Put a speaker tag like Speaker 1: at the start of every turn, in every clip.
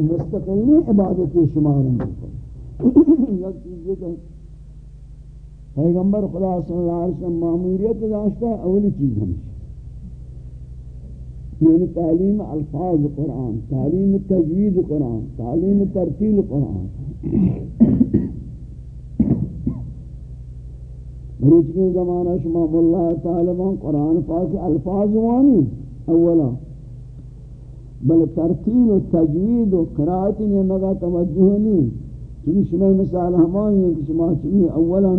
Speaker 1: مستقلی عبادت شمار یک چیز یہ پیغمبر خدا صلی اللہ علیہ وسلم معمولیت داشتا ہے اولی چیز ہمشہ یعنی تعلیم الفاظ قرآن تعلیم تجوید قرآن تعلیم ترتیل قرآن. بروچ کے زمانہ شما اللہ تعالیٰ قرآن پاک الفاظ وانی اولا. بل ترتیل و تجوید و قرآت نے مگا توجہ نہیں چونی شما مثال ہمانی ہیں کہ شما چونی اولا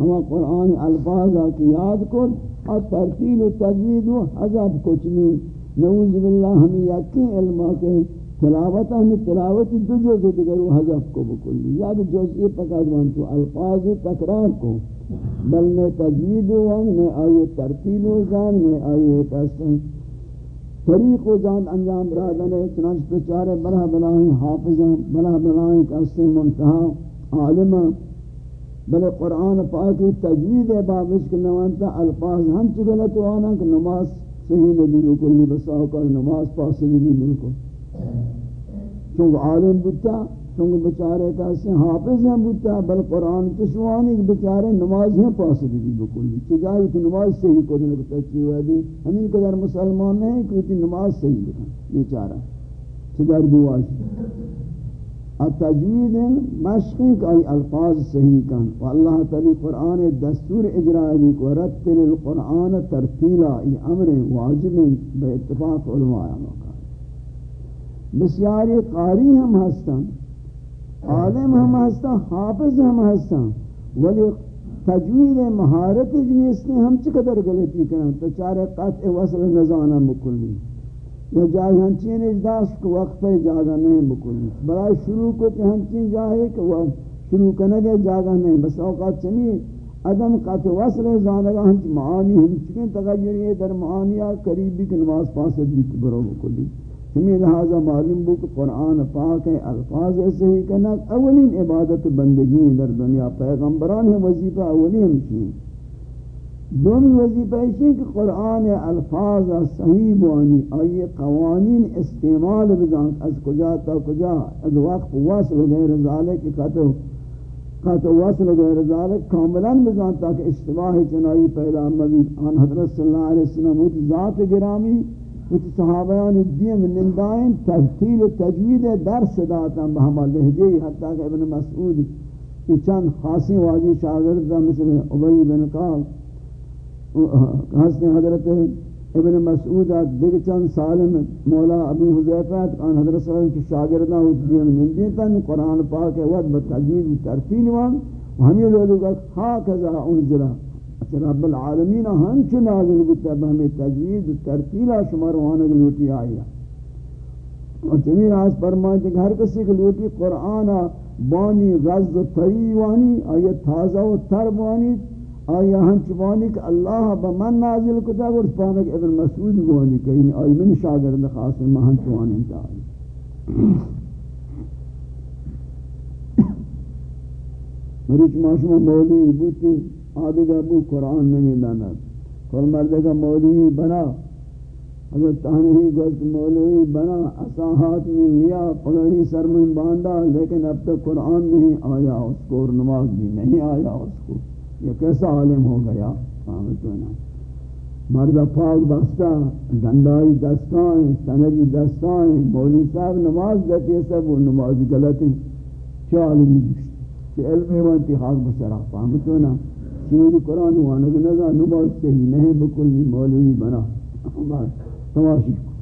Speaker 1: ہما قرآن الفاظ کی یاد کر اور ترتیل و تجوید و حضب کو چونی نعوذ باللہ ہمیں یکی علمہ کے تلاوت ہمیں تلاوت دو جو دیگر وہ حضف کو بکلی یا کہ جزئی پکاد تو الفاظ تکرار کو بل میں تجوید وان میں آئے ترتیل و زان میں آئے کسن طریق و زان انجام را دنے چنانچہ تو چارے بلا بلائیں حافظاں، بلا بلائیں کسی منتہا عالمہ، بلے قرآن پاکی تجوید بابش کے نوانتا الفاظ ہم چکلے تو آنا کہ نماز صحیح نبی بکل نہیں بس آقا نماز پاس نبی بالکل چونکہ عالم بتا چونکہ بچارے کا سے حافظ ہیں بتا بل قرآن تشوانی بچارے نماز ہیں پاس نہیں بالکل نہیں چجائے کہ نماز صحیح کو نہیں بتا چی ہوئے دی۔ ہمیں قدر مسلمان نہیں کہ نماز صحیح بتا بیچارہ چجائے دواشی التجوید مشقی کا الفاظ صحیح کن۔ و اللہ تعالی قرآن دستور اجرائی بھی کو رتل القرآن ترتیلا یہ امر واجب بے اتفاق علماء موقع بسیاری قاری ہم ہستن۔ عالم ہم ہستن حافظ ہم ہستن ولی تجوید مہارت جنیس نے ہم چقدر غلطی کریں تو چارے قطع وصل نظانہ مکلی۔ یا جائے ہنچین اجداس کو وقت پہ جاگہ نہیں بکلی برای شروع کو کہ ہنچین جائے کہ وہ شروع کرنے گے جاگہ نہیں۔ بس اوقات چمی عدم قطع وصل زانگا ہنچ معانی ہم ہنچکیں تغیری در معانیہ قریبی کہ نماز پاسد بھی برو بکلی ہمیں لہذا معلوم بو کہ قرآن پاک ہے، الفاظ ایسے ہی کہ اولین عبادت بندگی در دنیا پیغمبران ہیں، وظیفہ اولین ہمشین دومی وظیفہ ہے کہ قرآن الفاظ صحیح بوانی آئی قوانین استعمال بزان از کجا تا کجا، از وقت وصل غیر ذالک کتو کتو وصل غیر ذالک کاملان بزان تاکہ اشتباہ چنائی پیدا مبید آن حضرت صلی اللہ علیہ وسلم ذات گرامی ہوتی صحابیان دیم نندائن تحتیل و تجوید درس داتا بہما لہجی حتیٰ کہ ابن مسعود کی چند خاصی واجی شاگرد مثل عبی بن قاب حسن حضرت ابن مسعود دیگر چند سالم مولا ابی حضیفت ان حضرت صلی اللہ علیہ وسلم کی شاگردہ ہوتی ہیں نندیتاً قرآن پاک وقت بتجید ترتیل وان ہمیں لوگوں کا خاک ازا انزلہ اچھا رب العالمین ہم چو نازل بتا بہمیں تجوید ترتیلہ شمار وانگ لوٹی آیا اور جمعی آج فرمائیں کہ ہر کسی کے لوٹی قرآن بانی غز و تری وانی آیت تازہ و تر وانی، آیا ہم چوانی کہ اللہ بمن نازل کتا گوش پانک ابن مسعود گوانی کہ یعنی آئی من شاگرد خاص میں ہم چوانی انتہائی مریچ معاشمہ مولی بوتی آدھگا بو قرآن نہیں لانا کل مردگا مولی بنا۔ حضرت تانہی گوشت مولی بنا اساہات میں لیا پگڑی سر میں باندھا، لیکن اب تک قرآن نہیں آیا، اس کو اور نماز بھی نہیں آیا، اس کو۔ یہ کیسا عالم ہو گیا؟ مرد پاک بستہ ڈنڈائی دستائیں سندی دستائیں مولی صاحب نماز دیتے سب، وہ نماز غلط ہیں۔ کیا عالمی کہ علم وانتی حاق بسرا۔ فہمتو نا۔ شیور قرآن وانگ نظر نماز صحیح نہیں بکلی مولوی بنا. تماشی کو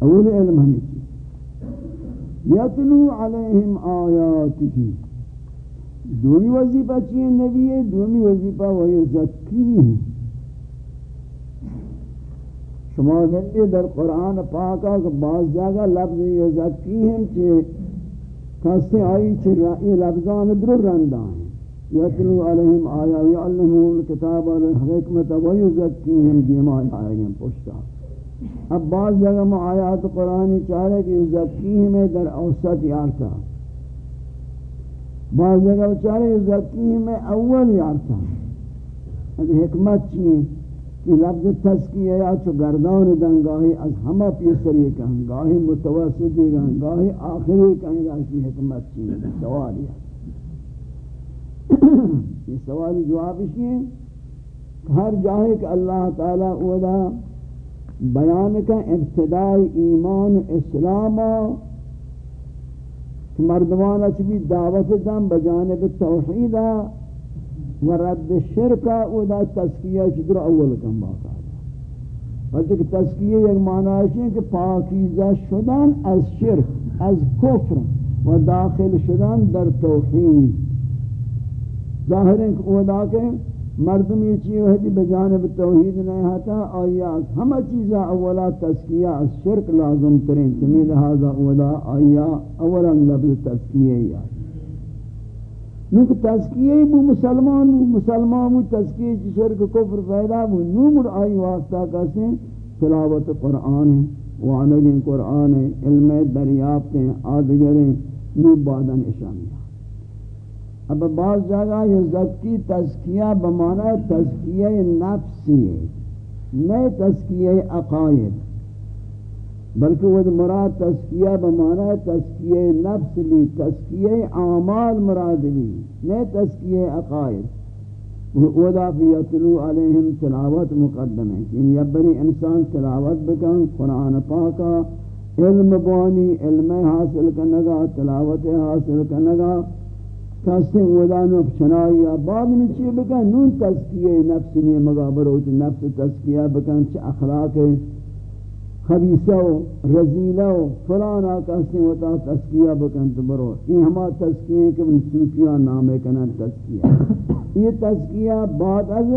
Speaker 1: اول علم ہمیں چیز یتلو علیہم آیاتی دومی وظیفہ چیئے نبی؟ ہے دومی وظیفہ وہی زکی ہے شما گندے در قرآن پاکا کہ بعض جگہ لفظ یہ زکی ہیں چھے کسے آئی چھے یہ لفظان در رندہ ہیں یتلو علیہم آیا ویعلمون الکتاب والحکمت ویزکیہم دیما آئے ہیں پوچھتا اب بعض جگہ میں آیات قرآنی چاہ رہے کہ یزکیہم در اوسط یارتا۔ بعض جگہ بچارے زکی اول یارتا۔ ہے حکمت چیئے؟ یہ لفظ تذکیہ یا چو گردان دنگاہی از ہمہ پیسری کہیں، گاہی متوسطی کہیں، گاہی آخری کہیں راشی حکمت چیئے سوالی ہے یہ سوالی جواب اسی ہے۔ ہر جاہے کہ اللہ تعالی اولا بیان کا ابتدائی ایمان اسلام مردمان اچھی دعوت دم بجانب توحیدہ و رد شرکا او دا تذکیہ چدر اول کم باقا بلکہ کہ تذکیہ یک معنی ہے کہ پاکیزہ شدن از شرک، از کفر و داخل شدن در توحید۔ ظاہر ہے کہ او دا مردم یہ چیز ہے کہ بجانب توحید نہیں ہاتا آیا ہمہ چیزا اولا تذکیہ، از شرک لازم ترین چمی لہذا اولا آیا اولا لفظ تذکیہ یا نوک تذکیہ بو مسلمان بو مسلمان بو تذکیہ چی شرک کفر پیدا بو نومر آئی واسطہ کسے تلاوت قرآن ہے وعنگin قرآن ہے، علم دریافت ہیں آدگریں نو بادن اشامیہ۔ اب بعض جگہ یہ ذکی تذکیہ بمعنی تذکیہ نفسی ہے نئے تذکیہ عقائد، بلکہ وہ مراد تذکیہ بمعنی تذکیہ نفس لی تذکیہ اعمال مراد لی نئے تذکیہ عقائد۔ ودا فی یتلو علیہم تلاوت مقدم ہے یعنی یبنی انسان تلاوت بکن، قرآن پاکا، علم بانی، علم حاصل کنگا تلاوت حاصل کنگا کسی ودانو چنائی بعد میں چی بکن، نون تذکیہ نفس نہیں مگا بروچ نفس تذکیہ بکن، چی اخلاق خبیثہ و رزیلہ و فلانا کسی وطا تذکیہ بکن تو برو۔ یہ ہما تذکیہ کہ صوفیہ نامے کنن تذکیہ یہ تذکیہ بعد از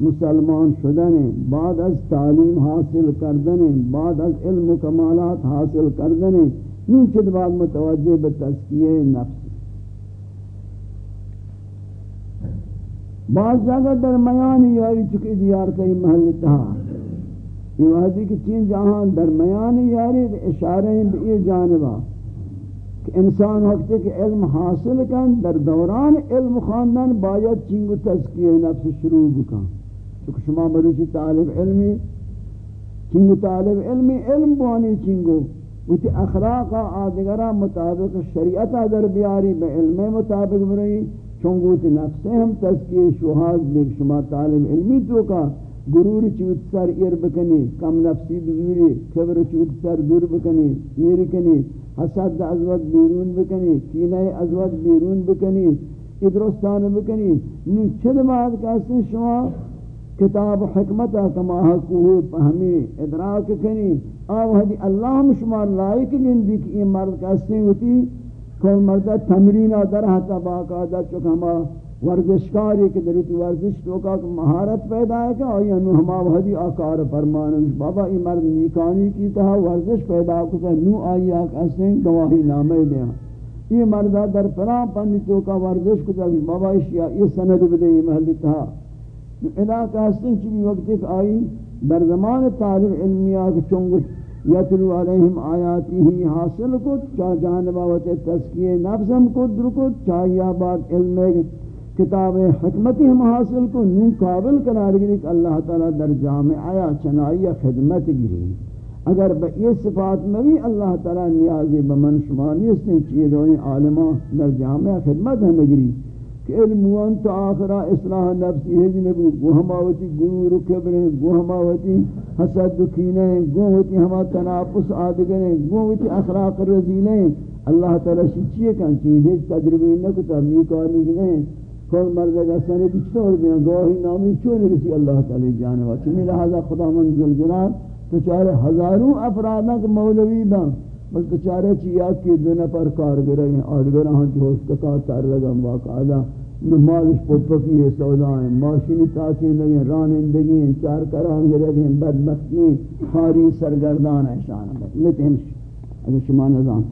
Speaker 1: مسلمان شدن بعد از تعلیم حاصل کردن بعد از علم و کمالات حاصل کردن نون چد بعد متوجہ بتذکیہ نفس بعض جگہ درمیان یاری چکی دیار کئی محل تہا یہ وحدی کہ چین جہان درمیان یاری اشارہ ہیں بھی یہ جانبا. کہ انسان وقت کہ علم حاصل کن، در دوران علم خواندن باید چنگو تذکیہ نفس شروع بکن. چکہ شما مروچی طالب علمی چنگو طالب علمی علم بوانی چنگو وتی اخلاق آدگرہ مطابق شریعت در بیاری بے علم مطابق برئی چونگوت نفسے ہم تذکیہ شوہاز بیک شما طالب علمی تو کا گرور چوت سر ایر بکنی، کم نفسی بزوری، کبر چوت سر دور بکنی ایر کنی، حسد ازود بیرون بکنی، کینہ ازود بیرون بکنی، ادرستان بکنی۔ نو چد بعد کہتے شما کتاب حکمت کما حقوه فهمی ادراک کنی؟ آو حدی اللہ شما لائق گندی کہ یہ مرد کہتے ہوتی کون مردہ تمرینہ در حتا باقاعدہ چکہ ہما ورزشکاری کہ دریتی ورزش تو کا مہارت پیدا ہے کہ آئی انو ہما وحدی آکار فرمانا بابا ای مرد نیکانی کی تہا ورزش پیدا کتا نو آئی آک اسیں گواہی نامے دیا۔ یہ مردہ در پرا پنی تو کا ورزش کتا بابا اشیاء یہ سند بدے یہ محلی تہا ادا کا اسیں چی وقت ایک آئی در زمان طالب علمیہ کے چونگت یتلو علیہم آیاتی ہی حاصل کو چاہ جانباوت تذکیہ نفسم کو در کو چاہیا بعد علم کتاب حکمتی ہم حاصل کو نو قابل قرار گری کہ اللہ تعالی در جامع آیا، چنائی خدمت گری۔ اگر با یہ صفات میں بھی اللہ تعالی نیازی بمن شمانی اس نے چیئے دونی عالمہ در جامع خدمت ہم گری۔ کہ علم وان وانت آخرا اصلاح نفسی ہے جنبو گو ہماوتی گرور و کبریں گو ہماوتی حسد و کینیں گو ہوتی ہما تناپس آدگریں گو ہوتی اخلاق رزیلیں اللہ تعالی شیچیے کن چیزیں تجربی نکتا میکانی گنیں کون مرد اگر سنے بچھوڑ دیں گواہی نامی چون رسی اللہ تعالی جانوا؟ چمی لہذا خدا من جلجلال تو چارے ہزاروں افرادک مولوی بن۔ بل تو چارے چیات کی دنیا پر کار گرہیں آدگرہ ہاں جو اس کا تار لگا واقعہ مالش پوپکی ہے سودا ہیں، ماشینی تاچیں لگیں رانندگی ہیں، چار کران گرے ہیں، بدبختی ہیں، خاری سرگردان ہے۔ شان لیتے ہیں اگر شما نظام۔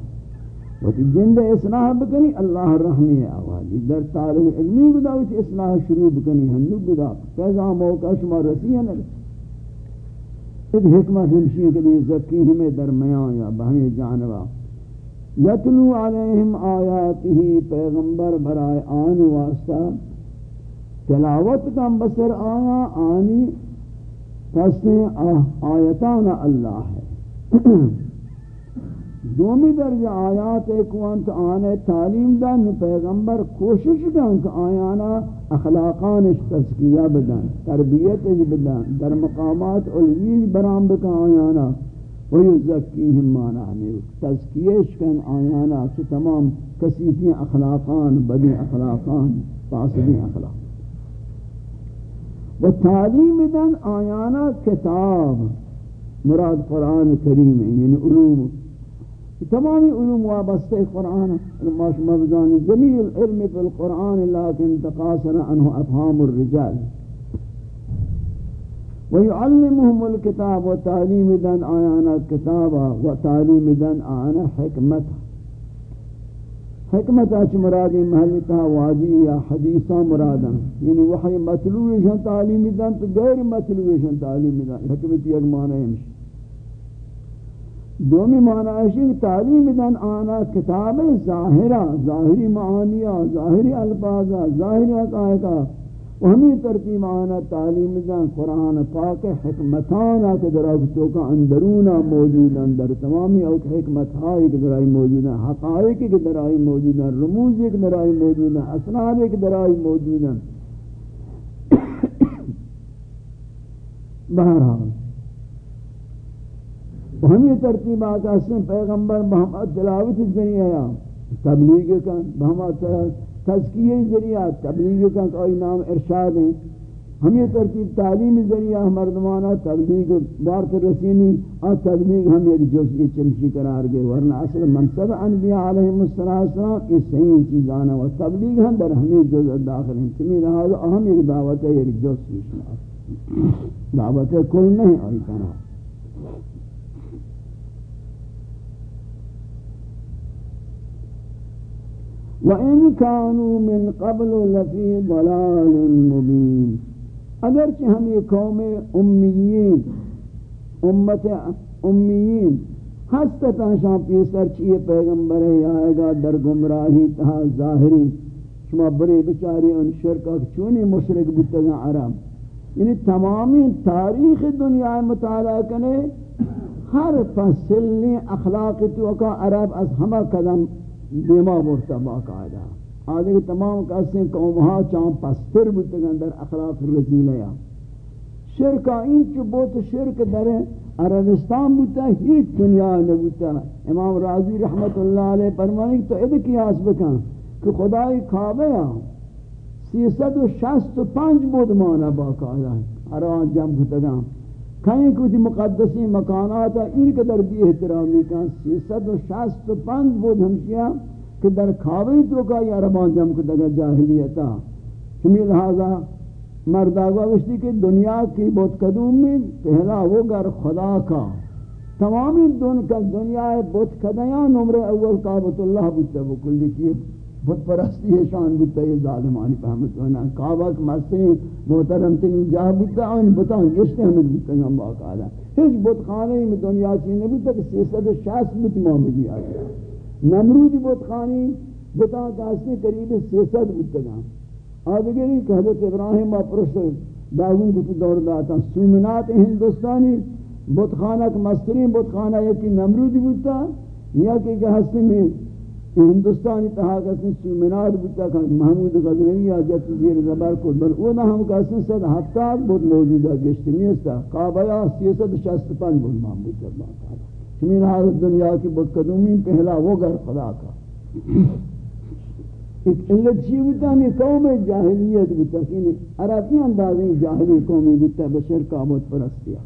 Speaker 1: وقتی جند اصلاح بکنی، اللہ رحمی ہے آوازی۔ در طالب علمی گدا وقتی اصلاح شروع بکنی ہنو گدا پیدا موقع شما رسی ہے نرسی اد حکمت ہمشی کہ زکی ہمیں درمیان یا بہمی جانبا یتلو علیہم آیاتی پیغمبر برائے آن واسطہ تلاوت کا بسر آیا آنی کہتے آیتان اللہ ہے. دومی درجہ آیات ایک وانت آنے تعلیم دن پیغمبر کوشش دن کہ آیانا اخلاقانش تذکیہ بدن تربیت بدن، در مقامات علوی برام بکا آیانا، ویزکیہم مانا ہمیں تذکیش کن آیانا چھ تمام کسیفی اخلاقان، بدی اخلاقان، فاسدی اخلاق. و تعلیم دن آیانا کتاب، مراد قرآن کریم یعنی علوم تمامی علوم وابستہ قرآن ماش مبزان جمیع العلم فی القرآن لیکن تقاصر عنہ افہام الرجال. ويعلمهم الكتاب وتعليم دن آیانا کتابا وتعليم دن آنا حکمت. حکمت آچ مرادی محلی تا واضی یا حدیثا مرادا یعنی وحی مطلوع تعلیم دن تو غیر مطلوع تعلیم دن. حکمت یک معنی دومی معنی ہے تعلیم دن آنا کتاب ظاہرہ ظاہری معانیہ ظاہری الفاظہ ظاہری حقائقہ و ہمیں ترتیب آنا تعلیم دن قرآن پاک حکمتانا کے درابطوں کا اندرونا موجود اندر تمامی اوک حکمتائی کے درائی موجود ہیں حقائق کے درائی موجود ہیں رموز کے درائی موجود ہیں اسناد کے درائی موجود ہیں بہرحال ہمیں ترتیب آتا ہے پیغمبر محمد تلاوت ذریعہ یا تبلیغ کا محمد تذکیہ ذریعہ تبلیغ کا کوئی نام ارشاد ہیں۔ ہمیں ترتیب تعلیم ذریعہ مردمانہ تبلیغ بارت رسینی اور تبلیغ ہم ایک جزئی چمشی قرار گئے۔ ورنہ اصل منصب انبیاء علیہ السلام یہ صحیح چیز آنا و تبلیغ ہم در ہمیں جز داخل ہیں۔ چمی لہذا اہم ایک دعوت ہے، ایک جز دعوت ہے کل نہیں، آئی وَإِن كَانُوا مِن قَبْلُ لَفِي ضَلَالٍ مُبِينٍ۔ اگرچہ ہم یہ قوم امیین، امت امیین ہستتا شاہ پیسر چیئے پیغمبر ہے آئے گا در گمراہی تہا ظاہری، شما بڑے بچاری ان شرکہ چونی مشرک بتگا عرب۔ یعنی تمامی تاریخ دنیا مطالعہ کنے، ہر فصلی اخلاق تو کا عرب از ہمہ قدم دیما برتا باقاعدہ آدھے تمام کسیں قومہا چاہاں پستر بودتا گا در اخلاق رزیلیا شرکہ این چو بوت شرک در عربستان بودتا ہیچ دنیا نبودتا. امام راضی رحمت اللہ علیہ فرمانی تو ادھ قیاس بکن کہ خدای کعبہ یا. سی سیست و شست و پنج بود مانا باقاعدہ ہر جمع بودتا گا کہیں کچھ مقدسی مکانات ان کے در بھی احترامی کن سیصد و شست و پنج بود ہمشیاں کہ در کھاوی تو کا یا ربان جم کو دگا جاہلیتا ہمیں لہذا مرداغا وشتی کہ دنیا کی بہت قدوم میں پہلا وہ گر خدا کا۔ تمامی دن کا دنیا بہت قدیاں نمر اول کعبت اللہ بچتا بکل لکھی بت پرستی ہے شان بتا یہ ظالمانی فهمت ہونا کعبہ کے مسئلے محترم تین جا بتا ان بتاں گشتے ہمیں بتا ہم باقاعدہ ہیچ بت خانے میں دنیا چیز نہیں بتا کہ سیصد شاست بت معاملی آ گیا۔ نمرود بت خانی بتا کاسے قریب سیصد بتا گا۔ آدھگری کہ حضرت ابراہیم اپرس داغون کو دور داتا سومنات ہندوستانی، بت خانہ کے مسترین بت خانہ یکی نمرود بتا یا کہ ہستے میں ہندوستانی تہا کسی سومنار بتا کہ محمود غزنوی آجت زیر زبر کو بل اونا ہم کسی صد ہفتاد بود موجودہ گشت نیستا۔ قابلہ سیست شست پنج بود محمود اللہ تعالی چمین حضرت دنیا کی بود قدومی پہلا وہ گر خدا کا۔ ایک علت چی بتا ہمیں قوم جاہلیت بتا کہ یعنی عربی اندازیں جاہلی قومی بتا بشر کامت پرستیا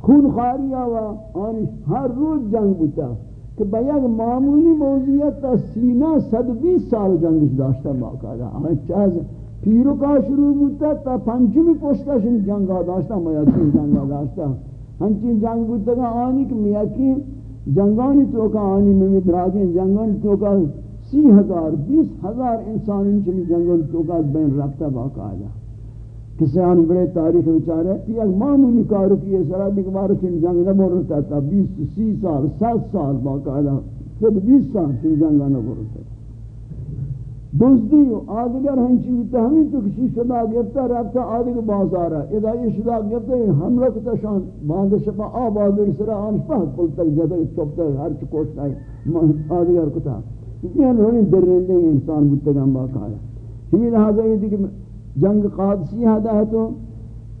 Speaker 1: خون خاری آوا، آنش ہر روز جنگ بتا کہ با معمولی موضوعیت تا سینہ صد بیس سال جنگش داشتا باقاعدہ ہمیں چاہز پیرو کا شروع بودتا تا پنچمی پوشتا شن جنگا داشتا میاکی جنگا داشتا ہنچین جنگ بودتا کہ آنی کہ میاکی جنگانی تو کا آنی میں دراجیں جنگانی تو کا سی ہزار، بیس ہزار انسان انچمی جنگانی تو کا بین رفتا باقاعدہ۔ کسی آن بڑے تاریخ بچارے کہ ایک معمولی کارو کی یہ سرا بھی کمارو چن جنگ نہ رہتا تھا، بیس سی سال، سات سال باقاعدہ خود بیس سال چن جنگ نہ رہتا دزدی و آدگر ہنچی بیتا ہمیں تو کسی صدا گفتا رفتا آدگر بازارا اذا یہ صدا گفتا ہم رکھتا شان باندھ شپا آبادر سرا آنش پاک پل تک جاتا چوبتا ہر چی ہے آدگر کتا یہ رونی در رندے انسان بیتا گم باقا ہے ہمیں لہذا یہ دیکھ جنگ قادسی حدا ہے تو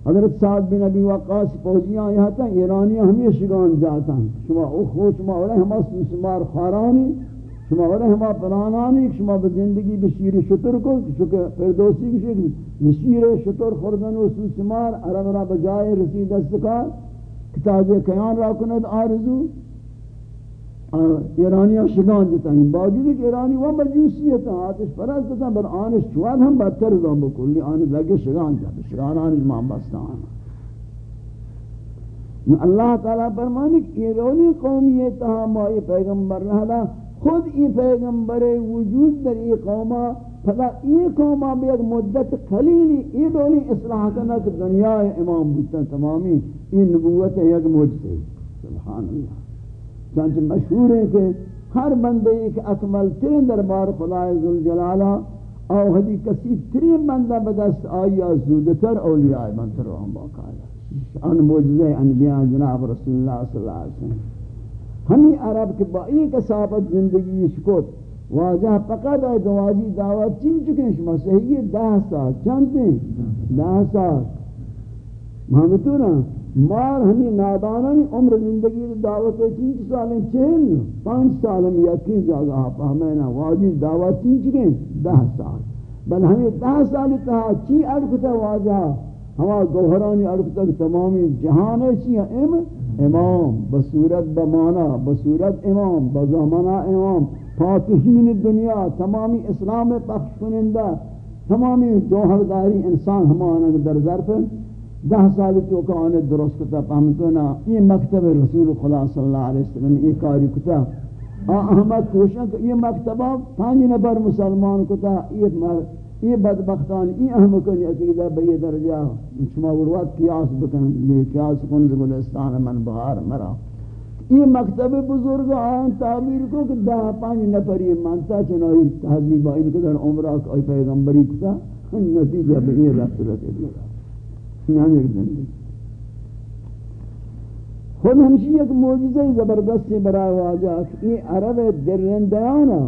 Speaker 1: حضرت سعد بن ابی وقاص فوجیاں یہاں تا ایرانیاں ہمیں شگان جاتا ہیں۔ شما او خو شما اولا ہما سمار خارانی شما وره ہما پلانانی شما به زندگی به شیر شطر کو، چونکہ فردوسی کی شیر شطر خوردن و سوسمار عرب را بجائے رسید استکار کتاب کیان را کند آرزو۔ ایرانیان شگان دیتا ہیں باوجود کہ ایرانی وہ مجوسیت ہیں آتش پرست دیتا ہیں بل آنش چواد ہم بدتر زام بکلی. آنش لگے شگان جاتا شگان آنش مام بستان اللہ تعالیٰ فرمانے کہ یہ رولی قومیت ہاں مائی پیغمبر رہا خود ای پیغمبر وجود در ای قوما پدا ای قوما بھی ایک مدت خلیلی ای دونی اصلاح کرنا کہ دنیا امام بودتا تمامی، ای نبوت ایک مجھتے سبحان اللہ. چانچہ مشہور ہے کہ ہر بندے ایک اکمل ترین دربار خدا ذوالجلالہ او حدی کسی ترین بندہ بدست آیا زودتر اولیاء منتر و ہم باقایا ان موجزہ انبیاء جناب رسول اللہ صلی اللہ علیہ وسلم. ہمیں عرب کے با ایک صحابت زندگی شکوت. واجہ فقط آئے گواجی دعوت چین چکے شما صحیح دہ سال. چانتے دہ سال. محمدو نا؟ مار ہمیں نادانانی عمر زندگی دعوت چین سالیں چہل پانچ سال ہم یقین جاگا پا ہمیں نا واجی دعوت چین چکے؟ دہ سال۔ بل ہمیں دہ سال کہا چی اڑکتا واجہ؟ ہما گوھرانی اڑکتا تمامی جہان چی ایم امام، بصورت بمانا، بصورت امام، بزمانہ امام فاتحین دنیا، تمامی اسلام پخش کنندہ، تمامی جوہرداری انسان ہمانا در ظرف دہ سال تو کا آنے درست کتا پہمتونا یہ مکتب رسول خدا صلی اللہ علیہ وسلم یہ کاری کتا. احمد کوشن کہ یہ مکتبہ پانچ نبر مسلمان کتا. یہ مرد یہ بدبختان یہ اہم عقیدہ بئی درجہ شما وروات قیاس بکن. یہ قیاس کن گلستان من بہار مرا. یہ مکتب بزرگ آن تعبیر کو کہ دہ پانچ نفری مانتا چنائی تحضیب آئین کے عمرہ کوئی پیغمبری کتا نتیجہ بئی رفت رکھے دیگا یعنی ایک زندگی خود ہمشی ایک موجزہ زبردست برای واجہ یہ عرب درندیانا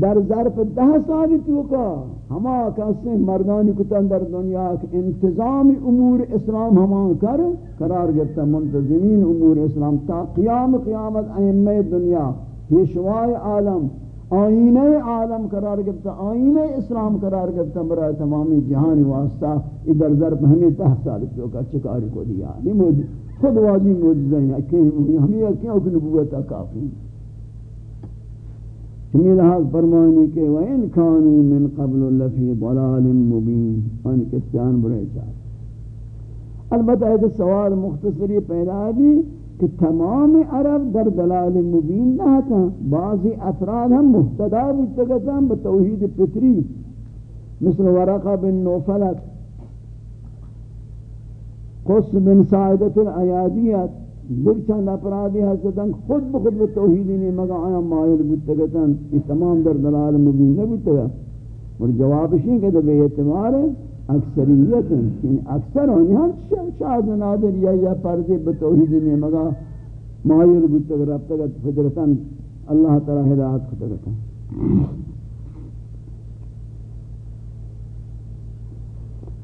Speaker 1: در ظرف ده سال تو ہما کسی مردانی کتن در دنیا کہ انتظام امور اسلام ہما کر قرار گرتا منتظمین امور اسلام تا قیام قیامت ائمہ دنیا پیشوائے عالم آئینہ عالم قرار گرتا آئینہ اسلام قرار گرتا برای تمامی جہانی واسطہ ادھر ظرف ہمیں تہ سال تو کا چکاری کو دیا۔ یعنی نہیں موجود خود واجی موجزہ ہیں ہمیں کیوں کہ نبوت کافی چمی لحاظ فرمانی کہ وَإِن كَانُوا مِن قَبْلُ لَفِي ضَلَالٍ مُبِينٍ ان کسیان برے چاہتے البتہ ایک سوال مختصری پیدا بھی کہ تمام عرب در دلال مبین نہ تھا بعضی افراد ہم محتدا بھی ہم بتوحید پتری مثل ورقہ بن نوفلت قص بن سعیدت العیادیت در چند اپرادی حسدن خود بخود به توحیدی نہیں مگا آیا مائل بودتگتن یہ تمام در دلال مبین نبودتگا اور جوابش نہیں کہ بے اعتبار اکثریت ہیں۔ یعنی اکثر ہونی ہم شاہد و نادر یا یا پردی به توحیدی نہیں مگا مائل بودتگا ربتگت فدرتن اللہ تعالی ہدایت کتگتن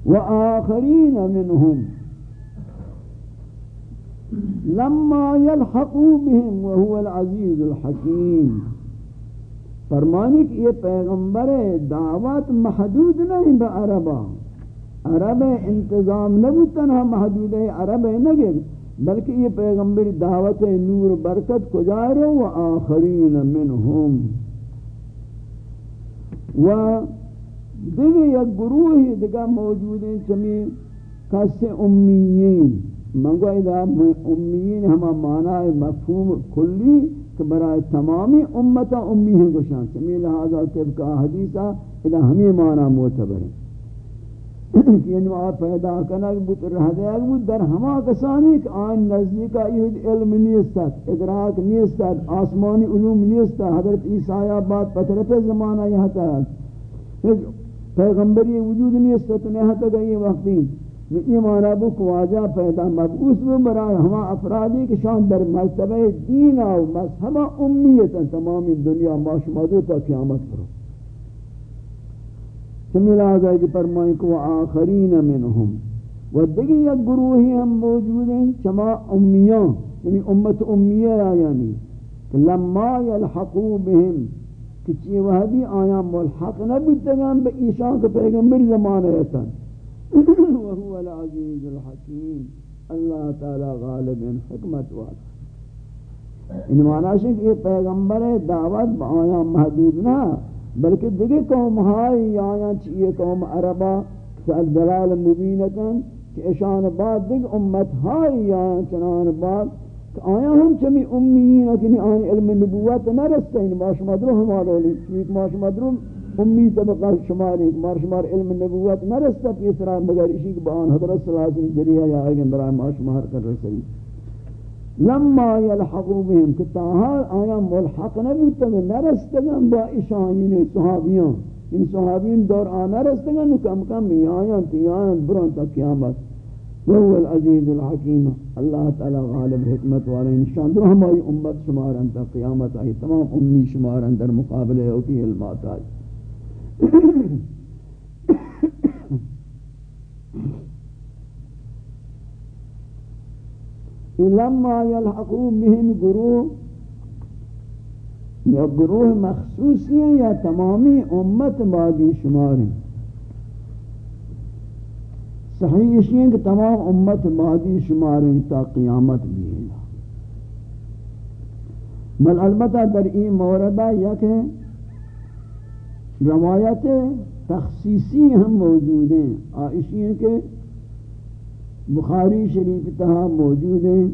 Speaker 1: وآخرین منهم لما يلحقوا بهم وهو العزيز الحكيم فرمانی کہ یہ پیغمبر دعوت محدود نہیں با عربا عرب انتظام نبود تنہا محدود ہے، عرب نگے۔ بلکہ یہ پیغمبر دعوت نور، برکت کو جائے رہو و آخرین منہم۔ و دیگه یک گروہی دیگه موجود ہیں، چمی کس امیین۔ منگو اذا امیین ہما معنی مفہوم کلی کہ برای تمامی امتا امی ہیں گوشان۔ سمی لہذا طبقہ حدیثہ اذا ہمیں معنی معتبر ہیں۔ یعنی آپ پیدا کنک بود رہدیگ بود در ہما کسانی کہ آن نزدیک ایہد علم نیستد، ادراک نیستد، آسمانی علوم نیستد، حضرت عیسیٰ بعد پترت زمانہ یہاں تا پیغمبری وجود نیستد تو تا گئی وقتی۔ یہ معنی واجہ پیدا مبعوث میں برای ہما افرادی کہ شان در مرتبہ دین و مذہبہ امیتا تمامی دنیا معاشمادو تا قیامت کرو۔ چمیل آزائی کی فرمائیں کہ آخرین منہم و دیگی یک گروہی ہم موجود ہیں چما امیان یعنی امت امیہ یعنی کہ لما یلحقو بہم کہ چی وحدی آیا ملحق نبیتگان بے ایشان کے پیغمبر زمانہ ایتا وهو العزیز الحکیم۔ اللہ تعالی غالب حکمت والا۔ ان معنی ہے کہ پیغمبر دعوت با آیا محدود نہ۔ بلکہ دیگه قوم ہائی آیا چیئے قوم عربا سأل دلال مبینتاً کہ اشان بعد دیگ امت ہائی آیا چنان بعد کہ آیا ہم چمی امیین اکنی آن علم نبوت نرستے ہیں باش مدرو ہمارو لی چویک باش مدرو امی طبقہ شماری مار شمار علم نبوت نرستے پیسرا مگر اسی کہ بان حضرت صلی اللہ علیہ وسلم ذریعہ یا آگے برای ما شمار کر رسلی لما يلحقوا بهم كتاها آیا ملحق نبیتن نرستگن با اشانین صحابیان. این صحابین دور آنا رستگن کم کم میآیان تیایان بران تا قیامت. وهو العزیز الحکیم. اللہ تعالی غالب حکمت والے نشان در ہماری امت شمارن تا قیامت آئی. تمام امی شمارن در مقابلے ہوتی علمات آئی. لما يلحقوا بهم گروہ، یا گروہ مخصوصی ہیں یا تمامی امت بعدی شمار ہیں۔ صحیح اسی ہیں کہ تمام امت بعدی شمار ہیں تا قیامت بھی ہے بل البتہ در این موردہ یک ہے روایت تخصیصی ہم موجود ہیں۔ آئیشی ہیں کہ بخاری شریف تہا موجود ہیں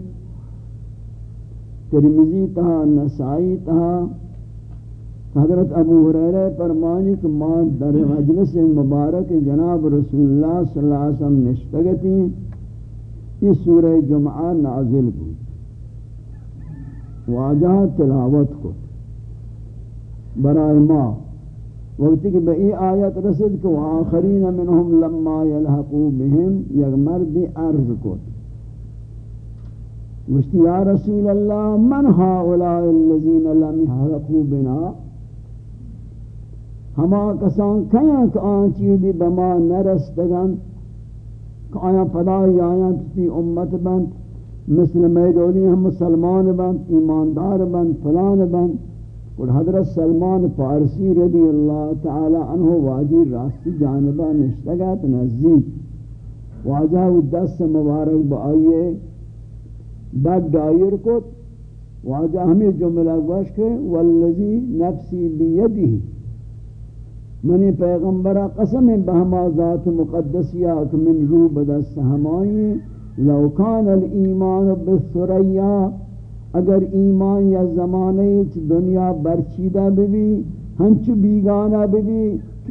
Speaker 1: ترمزی تہا نسائی تہا حضرت ابو حریرہ فرمانی کہ ماں در مجلس مبارک جناب رسول اللہ صلی اللہ علیہ وسلم نشتگتی یہ سورہ جمعہ نازل بود۔ واجہ تلاوت کو۔ برائے ماں وقتی کہ بئی آیت رسد کہ آخرین منہم لما یلحقو بہم یک مرد عرض کو مشتی یا رسول اللہ من ہاولاء اللذین لم یحقو بنا؟ ہما کسان کیا کہ آن چیدی بما نرستگن؟ کہ آیا پدای آیا تی امت بند؟ مثل میدولی ہم مسلمان بند ایماندار بند فلان بند. اور حضرت سلمان فارسی رضی اللہ تعالی عنہ واجی راستی جانبہ نشتگت نزدیک واجہ و دست مبارک بآئیے بد دائر کت، واجہ ہمیں جملہ گوش کے والذی نفسی بیدی، منی پیغمبرہ قسم بہما ذات مقدسیہ من رو بدست ہمائی، لو کان الایمان بالثریہ اگر ایمان یا زمانے دنیا برچیدہ بھی ہنچ بیگانہ بھی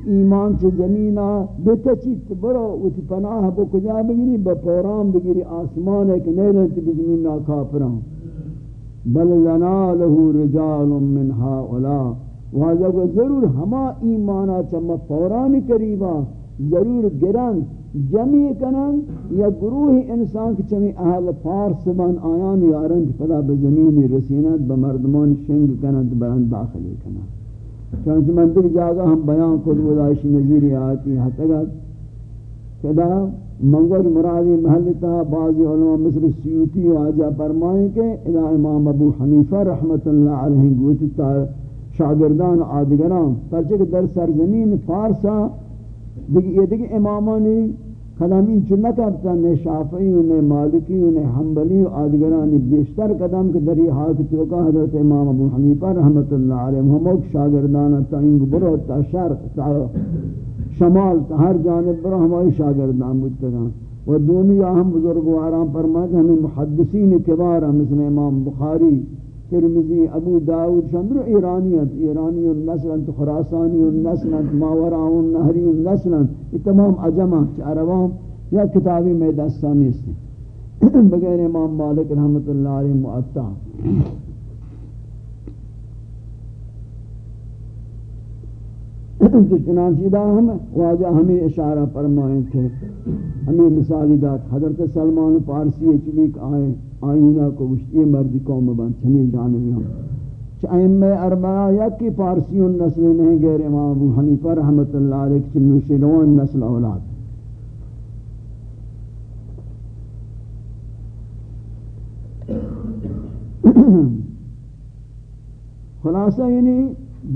Speaker 1: ایمان چ زمینہ بتچیت برو وت پناہ بو کجا بگیری؟ بپورام بگیری آسمان ہے کہ نہیں رہتی بزمینہ کافران بل لنا له رجال من هؤلاء. واجب ضرور ہما ایمانا چما فوران قریبا ضرور گرن جمعی کنن یا گروہ انسان کی چمی اہل فارس بان آیان یارن پدا بزمینی رسینت بمردمان شنگ کنن برند داخلی کنن چونچہ من دیکھ جاگا ہم بیان کل ودائشی نظیری آتی حتگت کدا منگوش مرادی محلتا بعضی علماء مصر سیوتی و آجا فرمائیں کہ ادا امام ابو حنیفہ رحمت اللہ علیہ گوتی شاگردان آدگران پرچک در سرزمین فارسا دیکھ یہ دیکھ امامانی کلامی چنہ کرتا نے شافعی نے مالکی نے حنبلی آدگرانی، بیشتر قدم کے دری حاک توقع حضرت امام ابو حنیفہ رحمت اللہ علیہ محمد شاگردانا تا انگ برو تا شرق تا شمال تا ہر جانب برو ہمائی شاگردان بودتگان و دومی اہم بزرگواران فرمائے کہ ہمیں محدثین کبارا مثل امام بخاری ترمذی، ابو داود شندر ایرانیت ایرانی نسل انت خراسانی نسل انت ماورا اور النهری نسل یہ تمام عجمہ عربوں یا کتابی میں دستانی سے بغیر امام مالک رحمت اللہ علیہ معطا. تو چنانچہ دا ہم واجہ ہمیں اشارہ فرمائیں تھے ہمیں مثالی دات حضرت سلمان پارسی چلیک آئے آئینہ کو گشتی مردی قوم بند، چنین جانبی ہم۔ چائم اربعہ، یکی پارسیون نسل نہیں، غیر امام ابو حنیفہ رحمت اللہ علیہ چنو شنون نسل اولاد۔ خلاصہ یعنی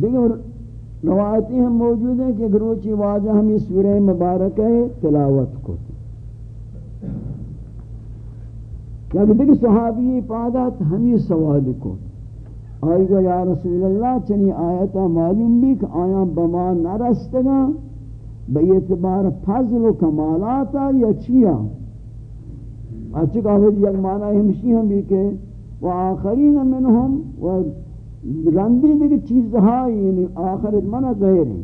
Speaker 1: دیگر روایتی ہم موجود ہیں کہ گروچی واجہ ہم اس سورہ مبارک تلاوت کو۔ یعنی کہ دیکھ صحابی پادات ہمیں سوال کو آئی گا یا رسول اللہ چنی آیتا معلوم بھی کہ آیا بما نرستگا بے اعتبار فضل و کمالاتا یا چیا؟ اچھا کہا یک معنی ہمشی ہم بھی کہ وآخرین منہم و رندی دیگه چیزهایی یعنی آخرت من غیر ہیں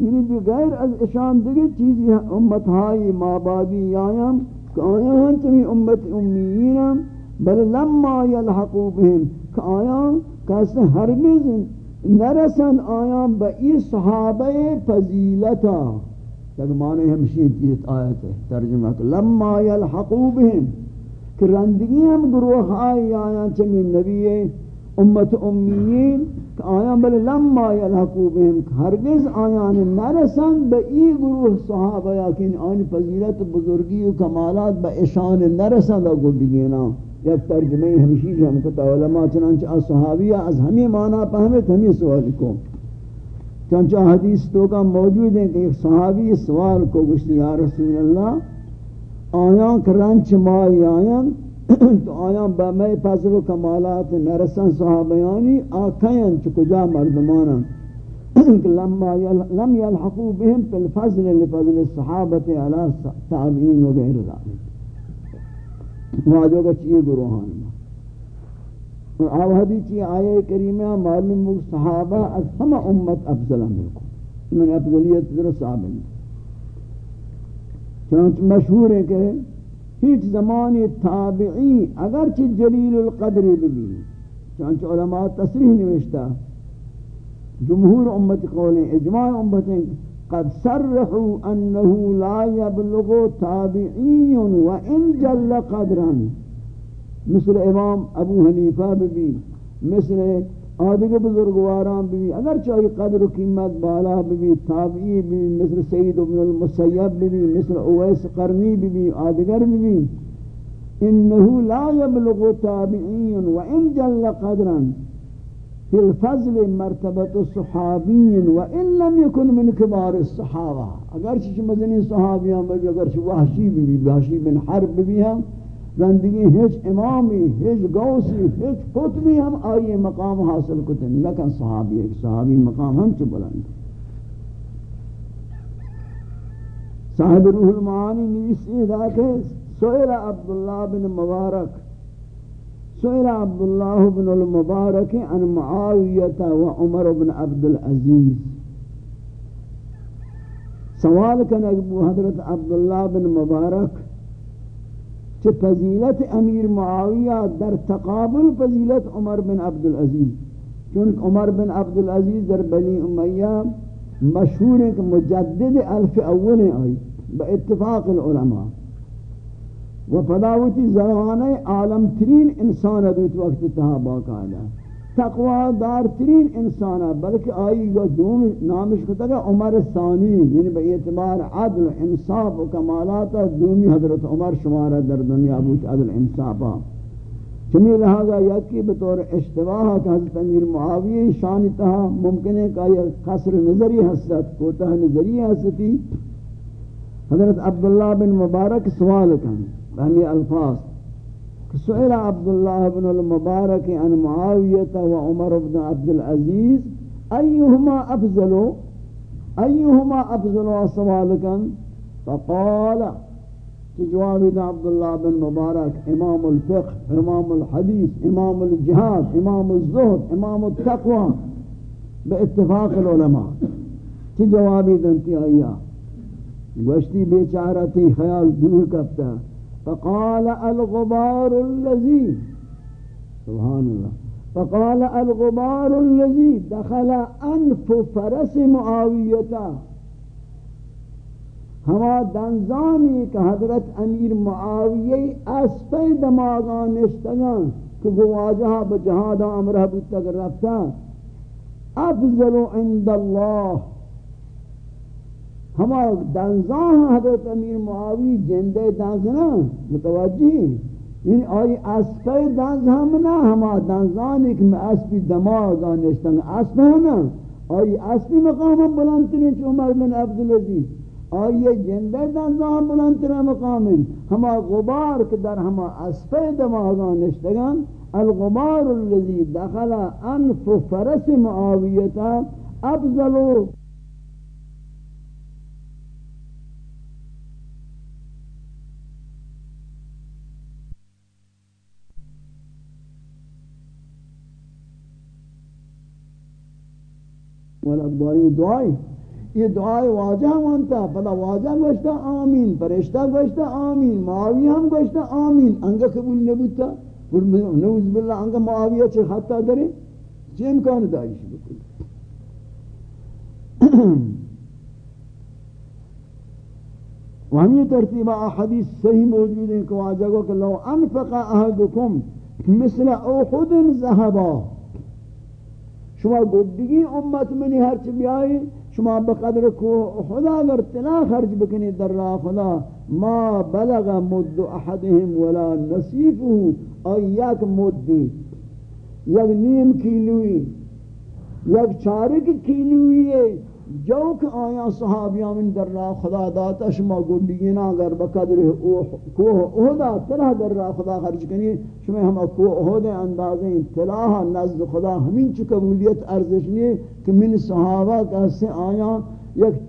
Speaker 1: یعنی غیر از اشان دیگه چیزی امت هایی مابادی آیم کہ آیا ہاں ہن چمی امت امیین ہم بل لما یلحقو بهم کہ آیا کسی ہرگز نرسن آیا با ای صحابه فضیلتا۔ تک معنی ہمشین تیت آیت ہے، ترجمہ کہ لما یلحقو بهم کہ رندگی ہم گروہ آئی آیا چمی نبی امت امیین کہ آیا بل لما یلحقو بهم ہرگز آیان نرسن با ای گروہ صحابہ یاکین آنی فضیلت بزرگی و کمالات با اشان نرسن دا گردگینا یک ترجمہ ہمشی جو ہم کتا علماء چنانچہ از صحابیہ از ہمیں معنی پہمت ہمیں سوال کو چنانچہ حدیث تو کا موجود ہے کہ ایک صحابی سوال کو گشتی یا رسول اللہ، آیان کرنچ مائی آیان؟ تو آیا با میں فضل و کمالات نرسن صحابیانی آکھین چکو جا مردمانا لما لم يلحقوا بهم في الفضل لفضل الصحابة على تابعين وغير ذلك واجو کا چیئے گروہان اور آو حدیثی آیے کریمہ معلوم ہو صحابہ از ہم امت افضل ملکو من افضلیت درست آبن چنانچہ مشہور ہے کہ ہیچ زمانی تابعی اگرچہ جلیل القدر بھی چانچہ علماء تصریح نوشتا جمہور امت قولیں اجماع امتیں قد صرحوا انه لا يبلغ تابعی وان جل قدرا مثل امام ابو حنیفہ بھی مثل آدھے بزرگواران بھی اگر چاہی قدر و قیمت بالا بھی تابعی بھی مثل سید ابن المسیب بھی مثل اویس قرنی بھی آدھگر بھی انہو لا یبلغ تابعی وان جل قدرا فی الفضل مرتبت صحابی وان لم يكن من کبار الصحابہ. اگر چیز مدنی صحابیاں بھی اگر وحشی بھی وحشی بن حرب بھی ہیں رندگی ہیچ امامی، ہیچ گوسی، ہیچ قطبی ہم آئیے مقام حاصل کتن لیکن صحابی ایک صحابی مقام ہم چو بلند؟ صاحب روح المعانی نیسی دا کہ سئل عبداللہ بن مبارک سئل عبداللہ بن المبارک عن معاویت و عمر بن عبدالعزیز. سوال کن ابو حضرت عبداللہ بن مبارک کہ فضیلت امیر معاویہ در تقابل فضیلت عمر بن عبدالعزیز چونکہ عمر بن عبدالعزیز در بنی امیہ مشہور ہے کہ مجدد الف اول آئی با اتفاق العلماء۔ و فداوتی زمانے عالم ترین انسان دوت وقت تہا باقاعدہ۔ تقوی دار ترین انسان ہے بلکہ آئی گو دوم نامش کو تکا عمر ثانی یعنی بے اعتبار عدل انصاف و کمالات دومی حضرت عمر شمارہ در دنیا بوچ عدل انصافا. چمی لہذا یکی بطور اشتباہ کہ حضرت امیر معاویہ شان تہا ممکن ہے کہ یہ قصر نظری حسرت کوتہ نظری حسرتی. حضرت عبداللہ بن مبارک سوال کن، بہمی الفاظ. سئل عبد الله بن المبارك عن معاوية وعمر بن عبد العزيز أيهما أفضل؟ أيهما أفضل سوالكا فقال جواب عبداللہ بن مبارک إمام الفقہ إمام الحدیث إمام الجہاد إمام الزہد إمام التقوى بے اتفاق العلماء. کی جوابی دنتی آیا گوشتی بیچارہ تھی خیال دور کرتا فقال الغبار الذي سبحان الله فقال الغبار الذي دخل انف فرس معاویتا. ہما دنزانی کہ حضرت امیر معاویہ اسپی دماغان نشتگان کہ وہ واجہا بجہاد امرہ بودتا کر رفتا افضل عند اللہ ہما دنزان حضرت امیر معاوی جندے دنزنا متوجہ یعنی آئی اسپی دنز ہم نا ہما دنزان ایک میں اسپی دماغان نشتگان اسپی ہم نا آئی اسپی مقام بلندترین چو عمر بن عبدالعزیز. آئیے جندے دنزان بلندتر مقام. ہما غبار کے در ہما اسفے دماغان نشتگان الغبار الذي دخل انف فرس معاویتا افضلو والا دعائی۔ یہ دعائے واجہ مانتا پدا واجہ گوشتا آمین۔ پرشتہ گوشتا آمین۔ معاویہ ہم گوشتا آمین۔ انگا قبول نبوتا نوز باللہ، انگا معاویہ چھے خطہ درے؟ چی امکان دائیش بکل؟ و ہم ترتیبہ حدیث صحیح موجود ہیں کہ واجہ گو کہ لو انفق احدکم مثل احد زہبا شما گدگی امت منی ہرچ بیائی، شما بقدر کو خدا اگر تنا خرج بکنی در راہ خدا، ما بلغ مد احدهم ولا نصیفه او یک مد، یک نیم کیلوی یک چارک کیلوی جو کہ آیا صحابیان من در راہ خدا داتا شما گنڈینا اگر بقدر کوہ اہدا تلہ در راہ خدا خرج کنی شما ہم کوہ اہدے اندازیں تلاہ نزد خدا ہمین چو قبولیت ارزش نہیں کہ من صحابہ کہتے آیا یک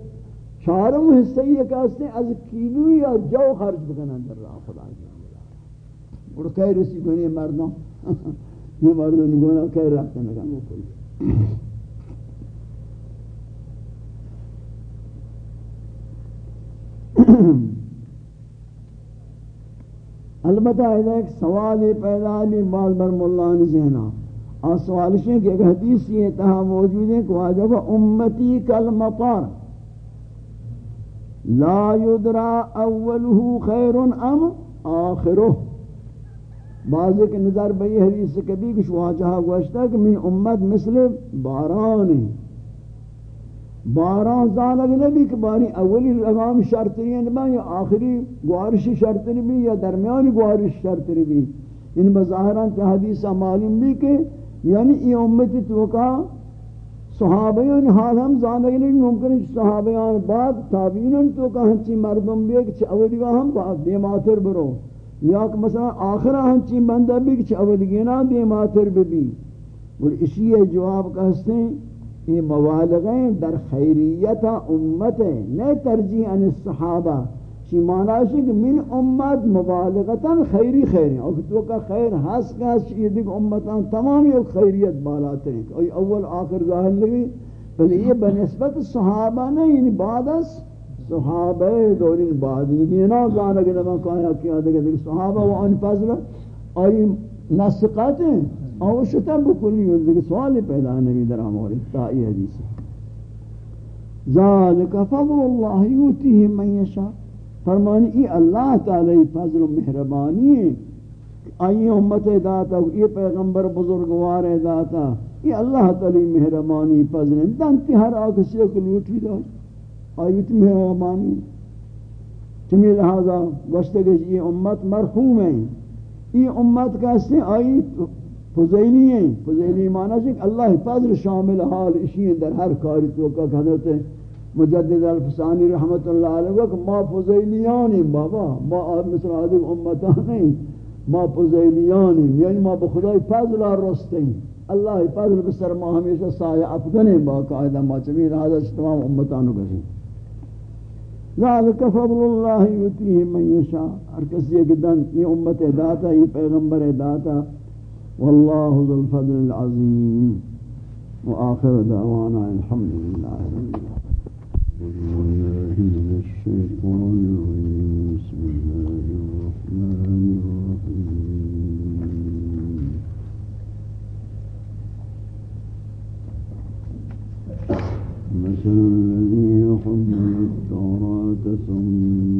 Speaker 1: چارم حصہ یہ کہتے از کیلو یا جو خرج بکنا در راہ خدا اور کئی رسی کنی مردوں یہ مردوں نگونا کئی رکھتے نگا البتہ ایک سوال پیدا بھی بعض بر مولانا ذہنا اور سوال ہے کہ ایک حدیث یہ تہا موجود ہے کہ واجب امتی کل مطار لا یدرا اوله خیر ام آخرہ۔ بعض ایک نظر بئی حدیث سے کبھی کچھ واجہا گوشتا کہ من امت مثل باران ہے۔ باران زانگ نبی کہ باری اولی لگام شرط نہیں یا آخری گوارش شرط بھی یا درمیانی گوارش شرط بھی۔ ان بظاہران کہ حدیثہ معلوم بھی کہ یعنی یہ امت توکا صحابیان حال ہم زانگ نبی، ممکن ہے صحابیان بعد تابعین توکا ہنچی مردم بھی کہ اولی گا ہم بعد دیماتر برو۔ یا کہ مثلا آخرہ ہنچی بندہ بھی کہ اولی گینا دیماتر بھی اور اسی جواب کہستے ہیں یہ موالغیں در خیریت امت نئے ترجیح ان الصحابہ چی معنی ہے کہ من امت مبالغتا خیری خیر ہیں تو کا خیر حس کا چی دیکھ امتان تمام یہ خیریت بالاتے ہیں اول آخر ظاہر لگی بل یہ بنسبت صحابہ نہیں یعنی بعد از صحابہ دورین بعد یہ نا زانا کہ نمان کہا دیکھ صحابہ و ان فضل اور نسقات ہیں اور شتا بکلی ہوئی سوال پیدا نبی در ہماری تائی حدیث ذالک فضل اللہ یوتیہ من یشا فرمانی ای اللہ تعالی فضل و مہربانی آئی امت داتا یہ پیغمبر بزرگوار داتا یہ اللہ تعالی مہربانی، فضل۔ دانتی ہر آکسی کو لوٹی دا آئیت مہربانی چمی لہذا گوشتے یہ امت مرحوم ہے۔ یہ امت کہتے ہیں آئی فضیلی ہیں، فضیلی معنی ہے کہ اللہ فضل شامل حال اسی اندر ہر کاری تو کا حضرت مجدد الفسانی رحمت اللہ علیہ وقت ما فضیلیان ہیں بابا، ما مثل عدیب امتان ہیں، ما فضیلیان ہیں یعنی ما بخدا فضل رست ہیں۔ اللہ فضل بسر ما ہمیشہ سایہ افغن ہیں، با قائدہ ما چمین حضرت تمام امتانوں کا ہیں۔ ذالک فضل اللہ یتیہ من یشا ہر کسی ایک دن، یہ امت داتا، یہ پیغمبر داتا والله ذو الفضل العظيم. وآخر دعوانا الحمد لله مثل الذي يحب التوراة ثم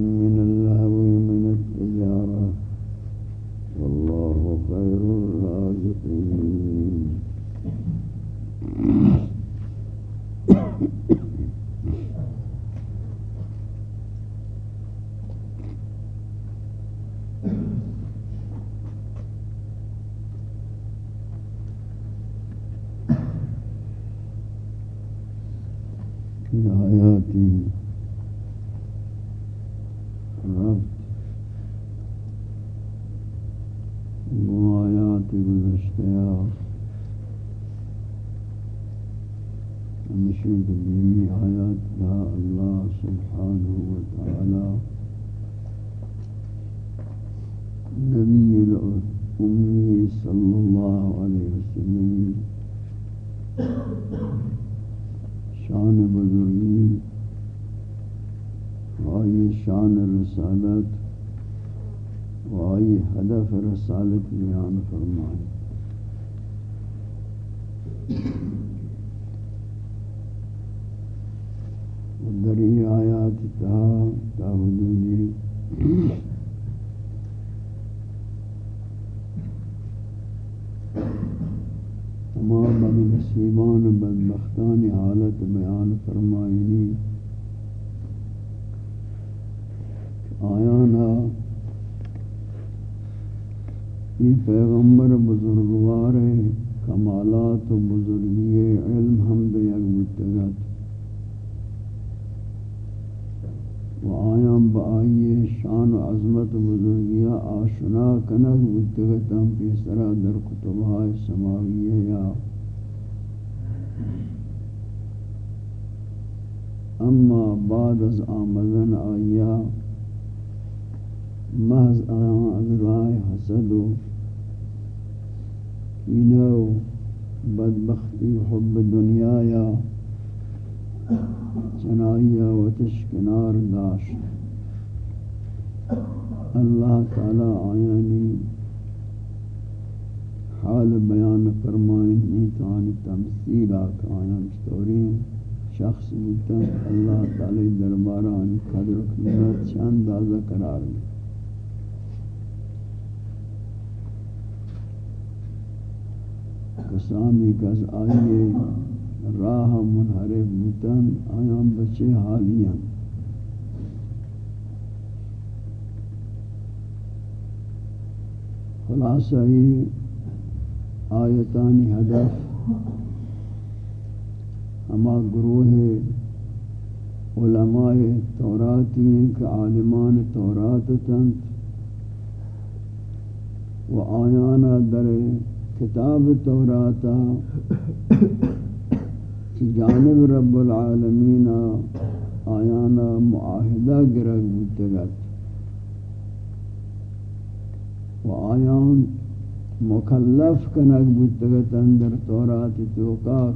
Speaker 1: Mm-hmm. آیا نا یہ پیغمبر بزرگوار ہے کمالات و بزرگی علم ہم بے اگمتگت و آیام بآئیے شان و عظمت و بزرگیہ آشنا کنگ متگت ہم پیسرہ در کتبہ سماویہ یا۔ اما بعد از آمدن آیا محض آیاں از رائے حسد و کینہ و بدبختی و حب دنیا یا چنائیہ و تشکنار داشت اللہ تعالی آیانی حال بیان فرمائیں نیتان تمثیل آکا آیان چطورین شخص بودتاں اللہ تعالی درباران قدر و قیمت چند آزہ قرار میں کسانی کس آئیے راہ منحرف بودتن آیان بچے حالیاں خلاصہ ہی آیتانی ہدف ہما گروہ علماء توراتی ہیں کہ عالمان تورات تنت و آیانا در کتاب توراتا جانب رب العالمین آیانا معاہدہ گرگ بودتگت و آیان مکلف کنک بودتگت اندر تورات توقاق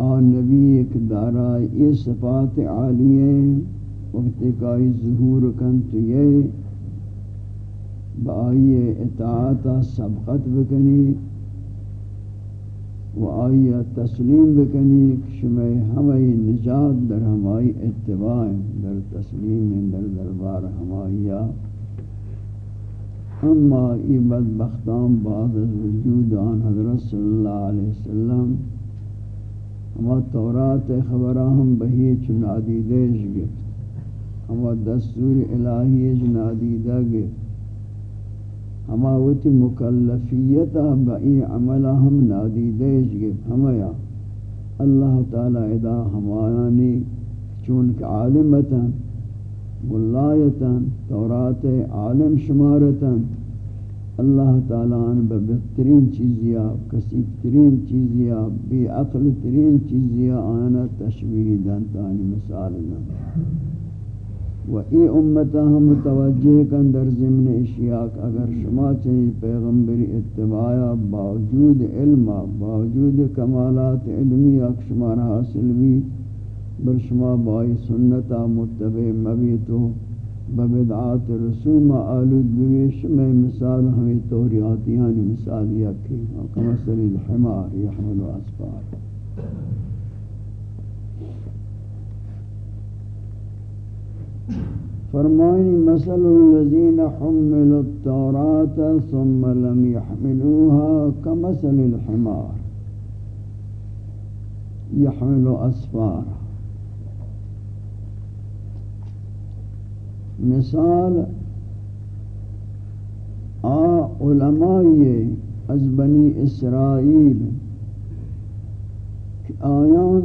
Speaker 1: آن نبی ایک دارائی ای صفات عالیے وقت کائی ظہور کن تو یہ بآئی اطاعتا سبقت بکنی و آئی تسلیم بکنی شمع ہمیں نجات در ہمائی اتباع، در تسلیم، در دربار ہمائیہ اما ای بدبختان بعد از وجود آن حضرت صلی اللہ علیہ وسلم، اما تورات خبراہم بہی چنادیدیش گفت، اما دستور الہی جنادیدہ گفت. اما وتی مکلفیتا بئی عملہ ہم نادیدیش گفت ہمیا اللہ تعالی ادا ہمایانی چونکہ عالمتا ملایتا تورات عالم شمارتا اللہ تعالیٰ عنہ بہترین چیزیا کسیب ترین چیزیا بے عقل ترین چیزیا آنا تشبیح دانتانی مثال دن۔ و ای امتا ہم متوجہ کن در ضمن اشیاء اگر شما چنی پیغمبری اتباعا باوجود علم باوجود کمالات علمی اک شما حاصل بھی بر شما بائی سنتا متبع مبیتو ببدعات رسوم آلود بویش میں مثال ہمیں توریاتی یعنی مثال یکی کمثل الحمار، یحمل اسفار فرمائنی مثل الذین حملوا التوراة ثم لم يحملوها كمثل الحمار. يحمل أسفارا. مثال، آ علماء از بنی اسرائیل آیان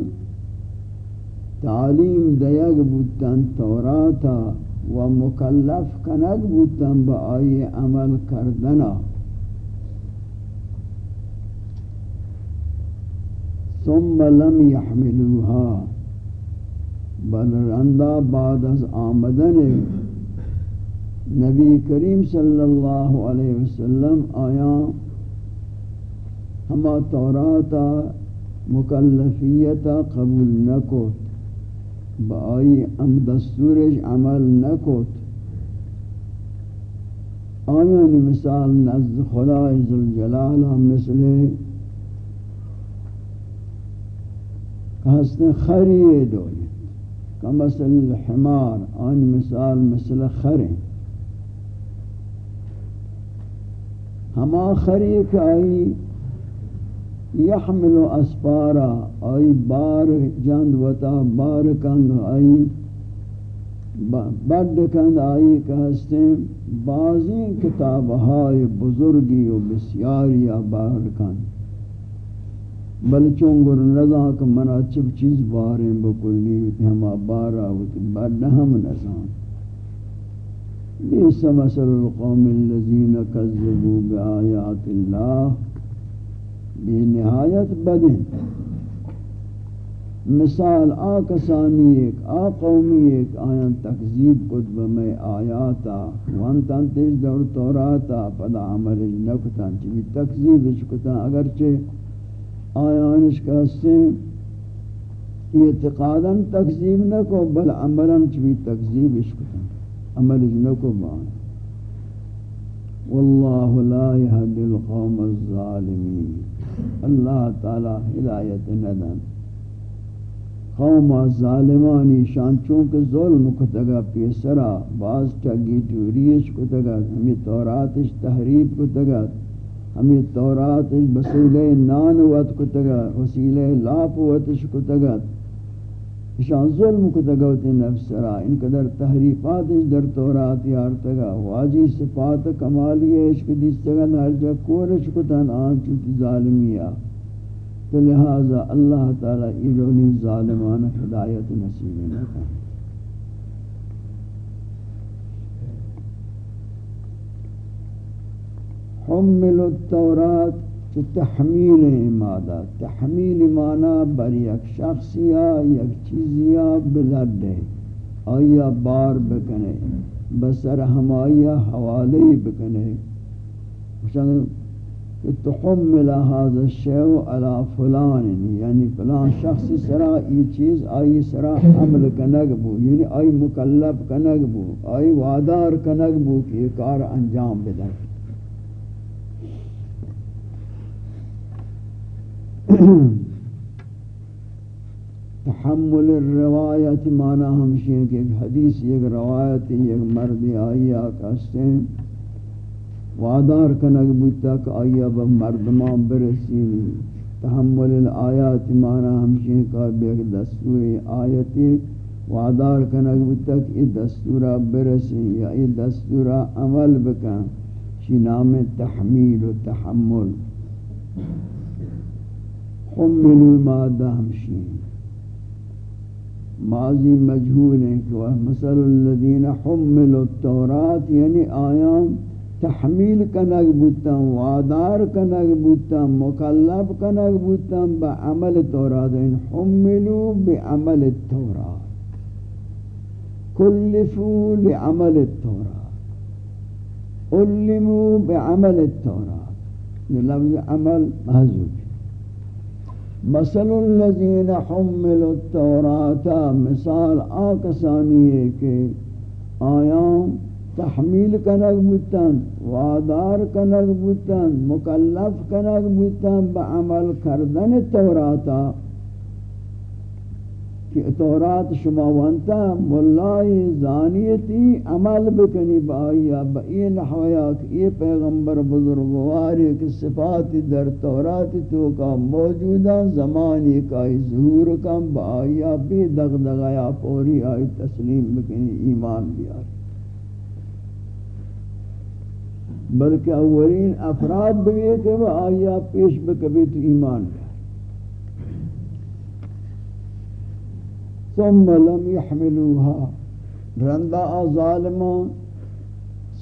Speaker 1: تعلیم دیگ بودتن توراتا و مکلف کنگ بودتن با آئی عمل کردنا. ثم لم يحملوها بل رندہ بعد از آمدن نبی کریم صلی اللہ علیہ وسلم آیا ہما توراتا مکلفیتا قبول نکوت. با آئی ام دستورش عمل نکوت آیان مثال نزد خدای زلجلال هم مثل قصد خری دولی کم مثل الحمار آن مثال مثل خری. ہما خری که آئی یحمل اسپارا، آئی بار جند وطا، بار کند آئی بڑھ کند آئی کہستیں بعضی کتابہائی بزرگی و بسیاری بار کند بل چونگر نزا کہ منا چب چیز باریں بکلی ہما بارا ہوتی بڑھ ہم نزان بیس مثل القوم الذين كذبوا بآيات الله بنهایت بدن مثال آکسانی ایک، آ قومی ایک آیان تکذیب کتب میں آیاتا وانتان تیز دور توراتا، پدا عمل نکتان چبی تکذیب چکتان اگرچہ آیانش کہستے اعتقادا تکذیب نہ کو بل عملا چوی تکذیب اس کو عمل نہ بان والله لا يهدي القوم الظالمين اللہ تعالی ہدایت ندن۔ قوم ظالمانی شان، چونکہ ظلم کو تگا پیسرا باز ٹگی ٹوریش کو تگا ہمیں توراتش تحریف کو تگا ہمیں توراتش بسیلے نان وقت کو تگا وسیلے لاپوتش کو تگا شان ظلم کو تگوتی نفس را، ان قدر تحریفات اس در تورات یار تگا، واجی صفات کمالی عشق دیس تگا نرجا کورش کو تن آن چوتی ظالمیا۔ تو لہذا اللہ تعالی ایرونی ظالمان ہدایت نصیب نہ کرے حمل التورات کہ تحمیل مادہ، تحمیل مانا بر یک شخصیا یک چیزیا بلد بلڈے آیا بار بکنے، بسر ہمایا حوالی بکنے۔ کہ تحمل هذا الشیء على فلان یعنی فلان شخص سرا یہ چیز، آئی سرا حمل کنگ بو یعنی آئی مکلب کنگ بو، آئی وادار کنگ بو کہ یہ کار انجام بدر تحمل الروایت معنی ہمشی ہے کہ ایک حدیث ایک روایت ایک مرد آئی آکاستے ہیں وادار کنگ بودتا کہ آئی اب مردمان برسینی تحمل الآیات معنی ہمشی ہے کہ ایک دستور آیتی وادار کنگ بودتا کہ یہ دستورہ برسین یا یہ دستورہ عمل بکن. شی نام تحمیل و تحمل. حملوا مادہ ہمشین ماضی مجہول ہے کہ وہ مثل الذین حملوا التورات یعنی آیام تحمیل کنگ بودتا وادار کنگ بودتا مکلب کنگ بودتا بعمل تورات یعنی حملوا بعمل التورات کلفوا لعمل التورات علموا بعمل التورات لفظ عمل محذوب مثل الذين حملوا التوراة، مثال آکسانی ہے کہ آیاں تحمیل کنگ بودتن وادار کنگ بودتن مکلف کنگ بودتن بعمل کردن توراتا کہ تورات شما وانتا ملائی زانیتی عمل بکنی بایا با این حویاک ای پیغمبر بزرگواری کی صفات در تورات تو کا موجودا زمانی کا ظہور کم بایا بی دغدغیا پوری آئی تسلیم بکنی ایمان بیار۔ بلکہ اولین افراد بھی کہ وہ آیا پیش بکبی تو ایمان۔ بیار ثم لم يحملوها. رندا ظالمان.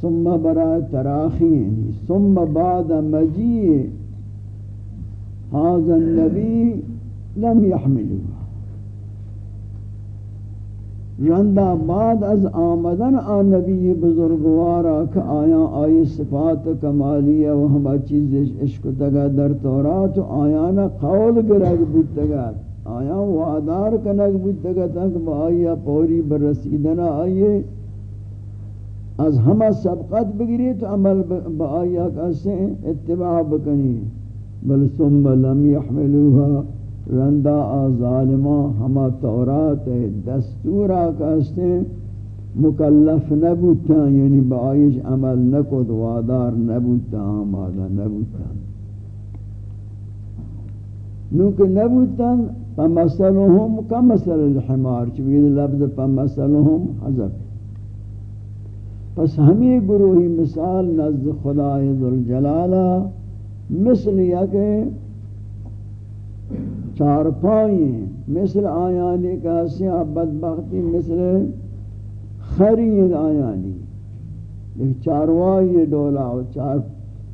Speaker 1: ثم برای تراخی یعنی. ثم بعد مجیء هذا النبي لم يحملوها. رندا بعد از آمدن آن نبی بزرگوارا کہ آیا آئی صفات کمالیہ و ہما چیز عشق تگا در تورات و آیانا قول گرگ بود تگا آیا وادار کنک بود تک با آیا پوری برسیدنا آئیے۔ از ہما سبقت بگیری تو عمل با آیا کسے اتباع بکنی۔ بل ثم لم يحملوها رندا ظالما ہما تورات دستورا کسے مکلف نبوتا یعنی با آئیش عمل نکد وادار نبوتا آمادا نبوتا۔ نوکہ نبوتا فمثلهم كمثل الحمار چوید لفظ فمثلهم حذف. پس ہمیں گروہی مثال نزد خدای ذوالجلالہ مثل یا کہ چار پائیں مثل آیانی کا سیاہ بدبختی، مثل خرید آیانی. ایک چاروائی ڈولا چار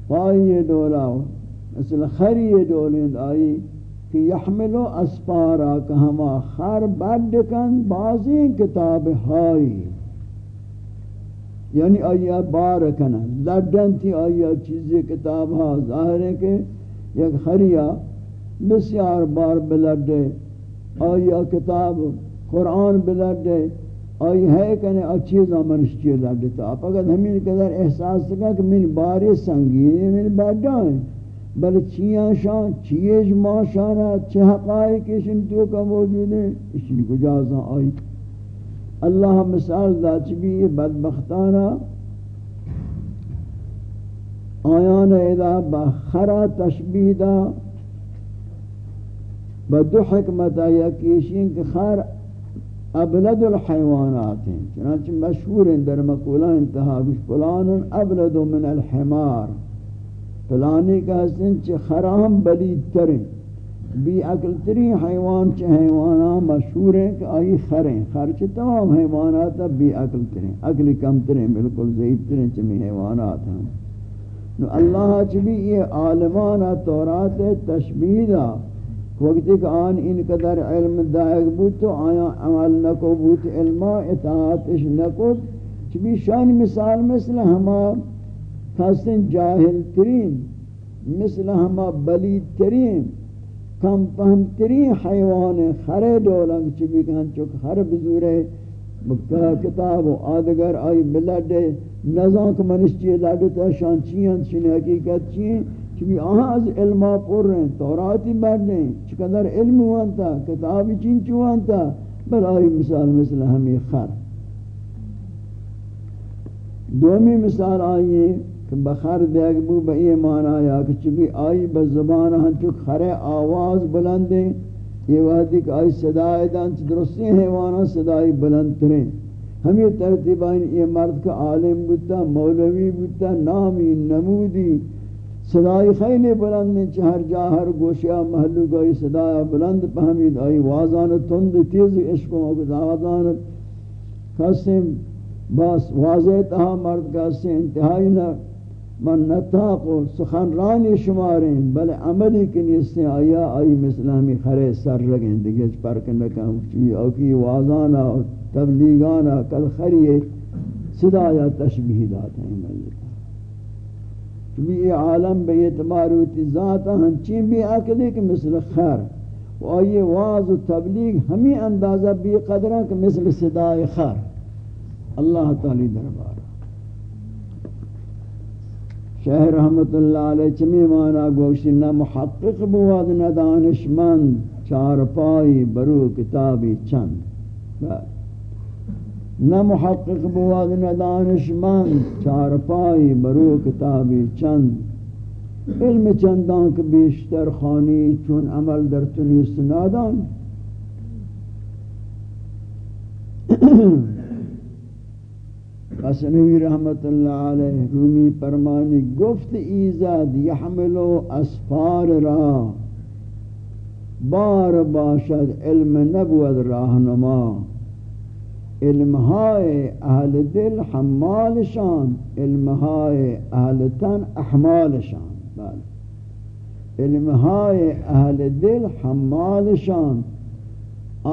Speaker 1: پائی ڈولا مثل خری ڈولند آئی. کہ یحملو اسپارا کہ ہما خر بڑھ کن بازی کتاب ہائی۔ یعنی آیا بار کنن لڈن تھی آیا چیزی کتاب ہا ظاہر ہے کہ یک خریا بسیار بار بلڈے آئی کتاب قرآن بدر دے آئی ہے کہنے اچھی زمانش چیئے لڑ دیتا آپ اگر ہمیں قدر احساس سکا کہ من باری سنگین من بڑا ہیں۔ بل چیاں شان چیئے جمع شانا چھ حقائق اشن تو کا موجود ہیں اسی کو جازاں آئی۔ اللہ مثال دا چبی بدبختانا آیان ادا بخرا تشبیح دا۔ بدو حکمت یکیشین کہ خر ابلد الحیوانات ہیں۔ چنانچہ مشہور ہیں در مقولہ انتہا کچھ فلان ابلد من الحمار۔ فلانی کا حسن چھ خرام بلید ترین، بی عقل ترین حیوان چھ حیوانات مشہور ہیں کہ آئی خریں خر چھ تمام حیوانات بی عقل ترین، عقل کم ترین، بالکل ضعیف ترین چمی حیوانات ہیں نو اللہ چھ بھی یہ عالمان تورات تشبیح دا وقت کہ آن ان قدر علم دائق بود تو آیا عمل نکو بود، علم اطاعتش نکو۔ چبی شان مثال مثل ہما خاصن جاہل ترین، مثل ہما بلید ترین، کم پہم ترین حیوان خرے دولنگ چبی کہن چک خر بزورے کتاب و آدگر آئی ملڈے نظام کہ منش چیئے لڑتا شان چیئن چین حقیقت چیئن چبی آہاں از علمہ پور رہے ہیں توراتی بیٹھ رہے ہیں، چکندر علم ہوانتا کتابی چین چوانتا، بل آئی مثال مثل ہمیں خر۔ دومی مثال آئی ہے کہ بخر دیکھ بو بئی مانا یا کہ چبی آئی بزبان ہن ہاں چک خر آواز بلندیں یہ وحدی کہ آئی صدای دان چھ درستی حیوانا ہاں صدای بلند ترین۔ ہمیں ترتیبائن یہ مرد کا عالم بودتا، مولوی بودتا، نامی، نمودی۔ صدای خیلی بلند نہیں چہر جا ہر گوشیا محلو گئی صدای بلند پہمید آئی وازان تند، تیز عشقوں کو دعوتان قسم بس واضح تہا مرد قسم انتہائی نہ۔ من نتاق و سخن رانی شماریں بل عملی کنی اس آیا آئی مثل ہمیں خرے سر رگیں دیگه پرک نکم چوی اوکی وازانا، تبلیغانا، کل خریے صدایا تشبیح داتا ہیں ملک. بھی یہ عالم بے اعتبار ہوتی ذات ہنچین بھی عقلی کہ مثل خیر و آئیے واض و تبلیغ ہمیں اندازہ بھی قدرہ کہ مثل صدای خیر اللہ تعالی دربار. شہر رحمت اللہ علیہ چمی مانا گوشتی نہ محقق بواد نہ دانشمند، چار پائی برو کتابی چند. نہ محقق بواد نہ دانشمند، چار پائی برو کتابی چند. علم چندان کہ بیشتر خانی چون عمل در تنیست نادان قسنوی رحمت اللہ علیہ، رومی پرمانی گفت ایزاد یحملو اسفار را، بار باشد علم نبود راہنما علم ہائے اہل دل حمال شان علم ہائے اہل تن احمال شان بل علم ہائے اہل دل حمال شان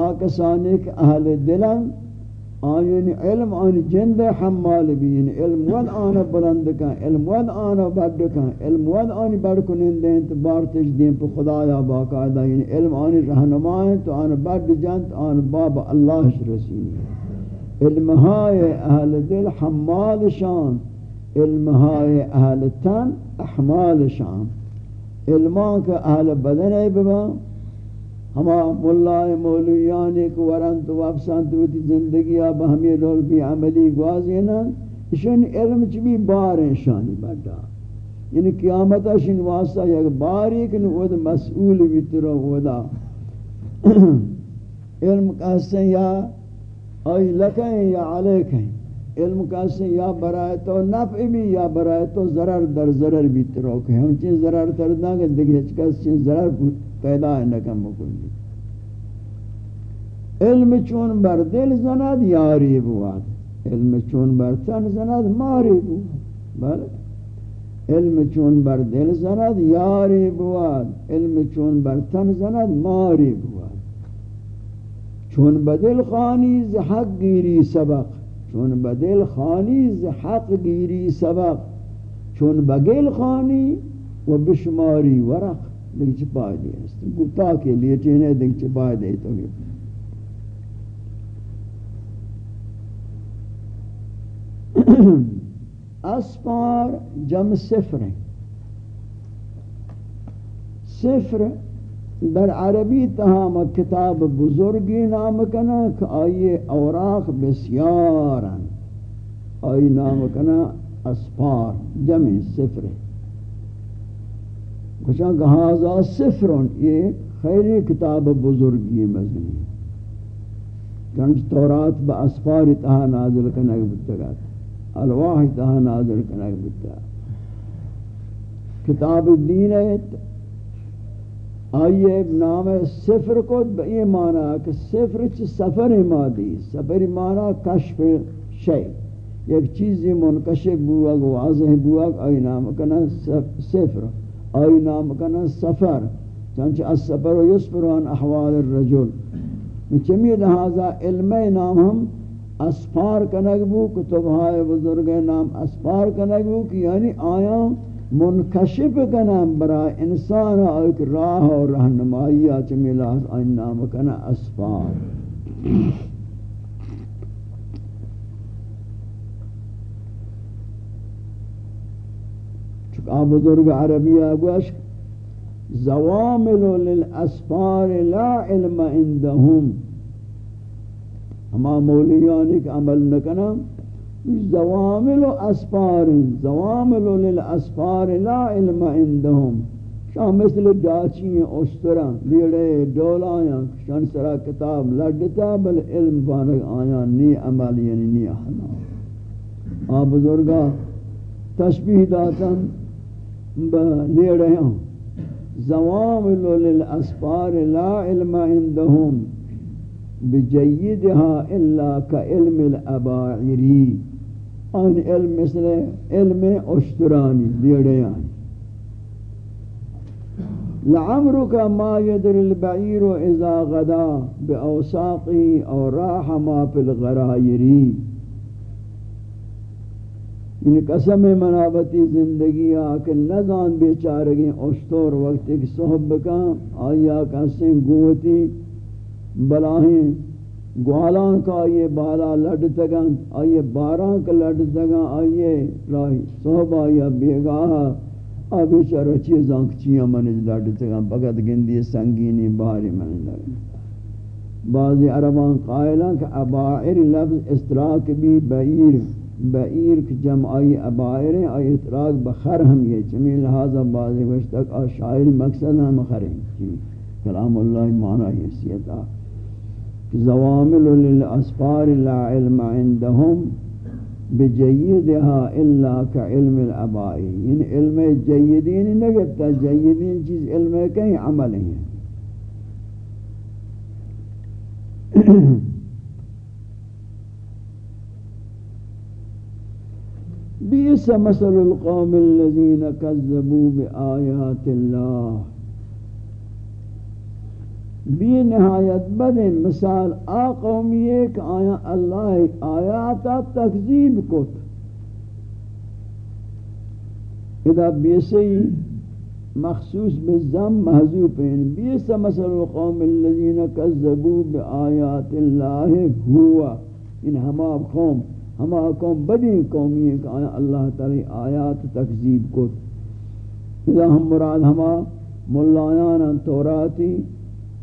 Speaker 1: آکسانی کہ اہل دلن آئین علم آن جند حمال بین. علم ود آن بلند کن، علم ود آن بڑھ کن، علم ود آن بڑھ کنن دین تو بارتش دین پہ خدایا باقاعدہ. یعنی علم آن رہنمائیں تو آن بڑھ جنت آن باب اللہ رسیلی علم های اهل دل حمال شان. علم های اهل تن احمال شان. علمان که اهل بدن ای ببا ہما مولای مولویانی یعنی کو ورن تو وفسان تو تی زندگی اب ہمیں لول بھی عملی گوازی نا اشن علم چ بھی بار شانی بڑا۔ یعنی قیامت اشن واسطہ یک باری کہ ود مسئول بھی ترو ودا علم کہتے یا آئی لکیں یا علیکیں علم کسی یا برای تو نفع بھی یا برای تو ضرر در ضرر بھی تروکے ہم چیز ضرر تردہ کہ دیکھ ہچ کس چیز ضرر پیدا نکم بکلی علم چون بر دل زند یاری بواد علم چون بر تن زند ماری بواد بلد علم چون بر دل زند یاری بواد علم چون بر تن زند ماری بواد چون بدل خانی ز حق گیری سبق. چون بدل خانی ز حق گیری سبق. چون بگل خانی و بشماری ورق. دیکھ چپائے دے است گتا کے لیے چینے دیکھ چپائے دے تو گئے اسپار جم صفر ہیں صفر در عربی تہام کتاب بزرگی نام کنا کہ آئیے اوراق بسیارن آئی نام کنا اسپار جمع صفر کچھ کہ صفرن، یہ خیری کتاب بزرگی مزنی کنچ تورات با اسپار تہا نازل کنک بتگا الواح تہا نازل کنک بتگا کتاب الدین ہے، آئیے نام صفر کو یہ معنی کہ صفر چھ سفر مادی، سفر معنی کشف شئی ایک چیز منکشف بوگ، واضح بوگ، آئی نام کنا صفر۔ آئی نام کنا سفر چنچہ السفر و یسفر عن احوال الرجل. چمی لہذا علم نام ہم اسفار کنگ بو کتبہائے بزرگ نام اسفار کنگ بو کہ یعنی آیاں منکشف کنم برای انسان ایک راہ اور رہنمائی آچ ملا این نام کنا اسفار. چکا بزرگ عربی آگوش زوامل للاسفار لا علم عندهم. ہما مولیانی کا عمل نکنم زوامل اسفار، زوامل للاسفار لا علم عندهم. شاہ مثل جاچی اشترا لیڑے ڈول ڈولایاں شان سرا کتاب لڑتا بل علم بانک آیا نی عمل یعنی نی احنا آ بزرگا تشبیح داتا لیڑے ہیں زوامل للاسفار لا علم عندهم بجیدها الا كعلم الاباعری۔ آن علم مثل علم اشترانی لیڑیانی لعمرك ما يدر البعير اذا غدا باوساقه او راح ما في الغرائری۔ ان قسم منابتی زندگی آکے نگان بیچارگی اشتور وقت ایک صحب کا آیا کسیں گوتی بلاہیں گوالان کا آئیے بالا لڑ تگن، آئیے باران کا لڑ تگن، آئیے راہی صحب آئیے بیگاہ، آبی چرا چیزاں کچیاں منج لڑ تگن، بگت گندی سنگینی باری منج لگن بعضی عربان قائلان کہ ابائر لفظ استراک بھی بعیر۔ بعیر کی جمعی ابائر ہیں آئی اتراک بخر ہم یہ چمی لہذا بعضی وشتک آشائر مقصد ہم خریں کلام اللہ معنی حیثیت آئی زوامل للاسفار لا علم عندهم بجیدها الا كعلم الابائی یعنی ان علم جیدین نگتا جیدین چیز علم کہیں عمل ہیں. بیس مثل القوم الذين كذبوا بآيات الله. بی نہایت بدن مثال آ قومی ایک آیا اللہ آیاتا تکذیب کت. اذا بیسی مخصوص بالزم محضوب ہیں بیس مثل القوم الذین کذبوا بآیات اللہ ہوا ان ہما قوم. ہما قوم بدی قومی ایک اللہ تعالی آیات تکذیب کت اذا ہم مراد ہما ملایانا توراتی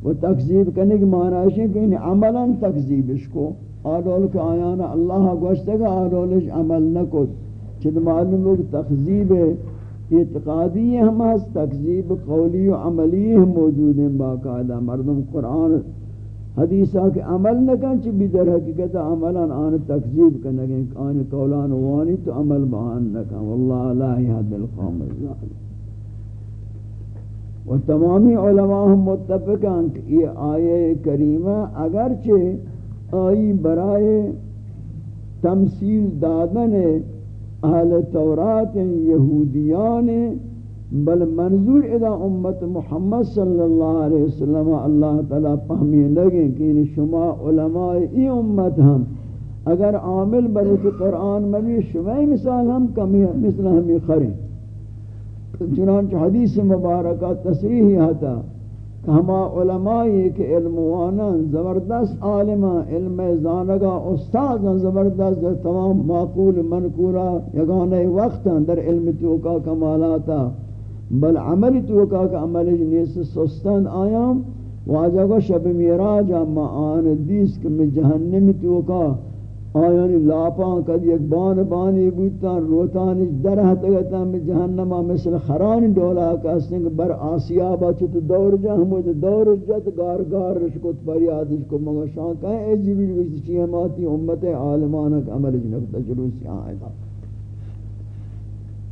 Speaker 1: وہ تکذیب کرنے کی معنی ہے کہ ان عملا تکذیبش کو آدول کے آیانا اللہ گوشتے گا آدولش عمل نہ کو چھت معلوم ہو کہ تکذیب اعتقادی ہم ہے تکذیب قولی و عملی ہم موجود ہیں باقاعدہ مردم قرآن حدیثہ کے عمل نہ کن چھ بھی در حقیقت عملا آن تکذیب کرنے گے آن قولان وانی تو عمل بہان نہ کن واللہ لا یہد القوم الظالم و تمامی علماء ہم متفق ہیں کہ یہ آیے کریمہ اگرچہ آئی برائے تمثیل دادن اہل تورات یہودیان بل منظور ادا امت محمد صلی اللہ علیہ وسلم، اللہ تعالیٰ پہمی لگیں کہ یعنی شما علماء ای امت ہم۔ اگر عامل بلکہ قرآن میں شمائی مثال ہم کمی مثل ہمیں خریں چنانچہ حدیث مبارکہ تصریح ہتا کہ ہما علمائی کہ علم وانا، زبردست عالمہ علم زانگا، استاد زبردست، تمام معقول منکورا یگانے وقت در علم توکا کمالاتا بل عمل توکا کا کہ عمل جنیس سستان آیام. واجہ کو شب میراج، اما آن دیس کہ میں جہنم توکا آیانی لاپاں کد یک بان بانی بوتان روتانی در حتگتا میں جہنمہ مثل خران ڈولا کہستیں کہ بر آسیابا چھت دور جا ہمود دور جت گار گار رشکت پریادش کو مگا شان کہیں اے جبیل ویسی چیئے ماتی امت عالمانک عمل جنک تجلوسی آئے گا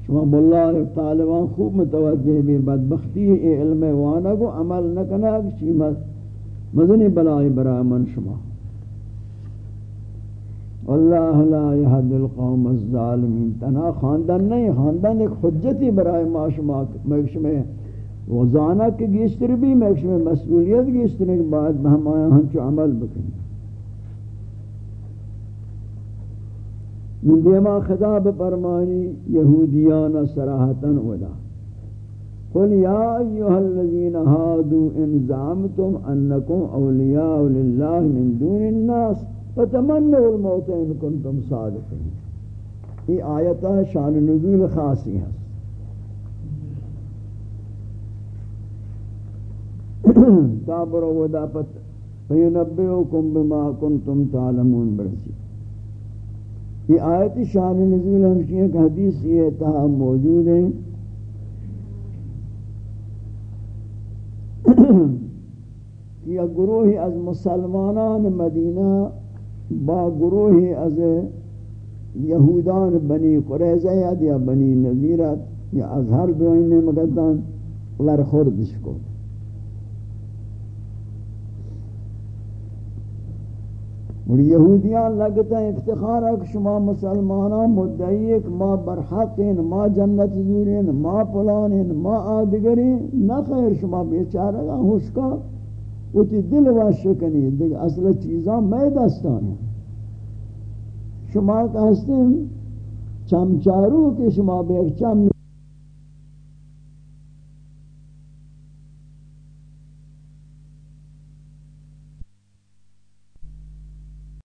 Speaker 1: شما باللہ طالبان خوب متوجہ بھی بدبختی اے علم وانا کو عمل نکنا چیمت مزنی بلائی برای من شما۔ واللہ لا يهد القوم الظالمین۔ تنها خاندان نہیں، خاندان ایک حجتی برای ما شما مکشم وزانہ کے گیشتر بھی، مکشم مسئولیت گیشتر کے بعد ہم آیا ہم چو عمل بکنی دیما خطاب فرمانی یہودیان صراحتاً ودا قل یا ایوہ الذین ہادو ان زعمتم انکم اولیاء للہ من دون الناس فتمنوا الموت ان کنتم صادقین. یہ آیت شان نزول خاصی ہے. تابر ودا پت فینبئکم بما کنتم تعلمون برسی. یہ آیت شان نزول ہمشی ایک حدیث یہ تہا موجود ہے۔ کہ گروہ از مسلمانان مدینہ با گروہی از یہودان بنی قریضیت یا بنی نظیرت یا از ہر دوئین مقدان ورخوردش کو۔ اور یہودیان لگتا ہے افتخار ہے کہ شما مسلمانان مدعی ایک ما برحقین، ما جنت زورین، ما پلانین، ما آدگرین. نہ خیر، شما بیچارہ گا ہوشکا وہ تی دل واش کنی دیکھ، اصل چیزاں میں دستان ہیں۔ شما کہستیں چمچارو کہ شما بے چم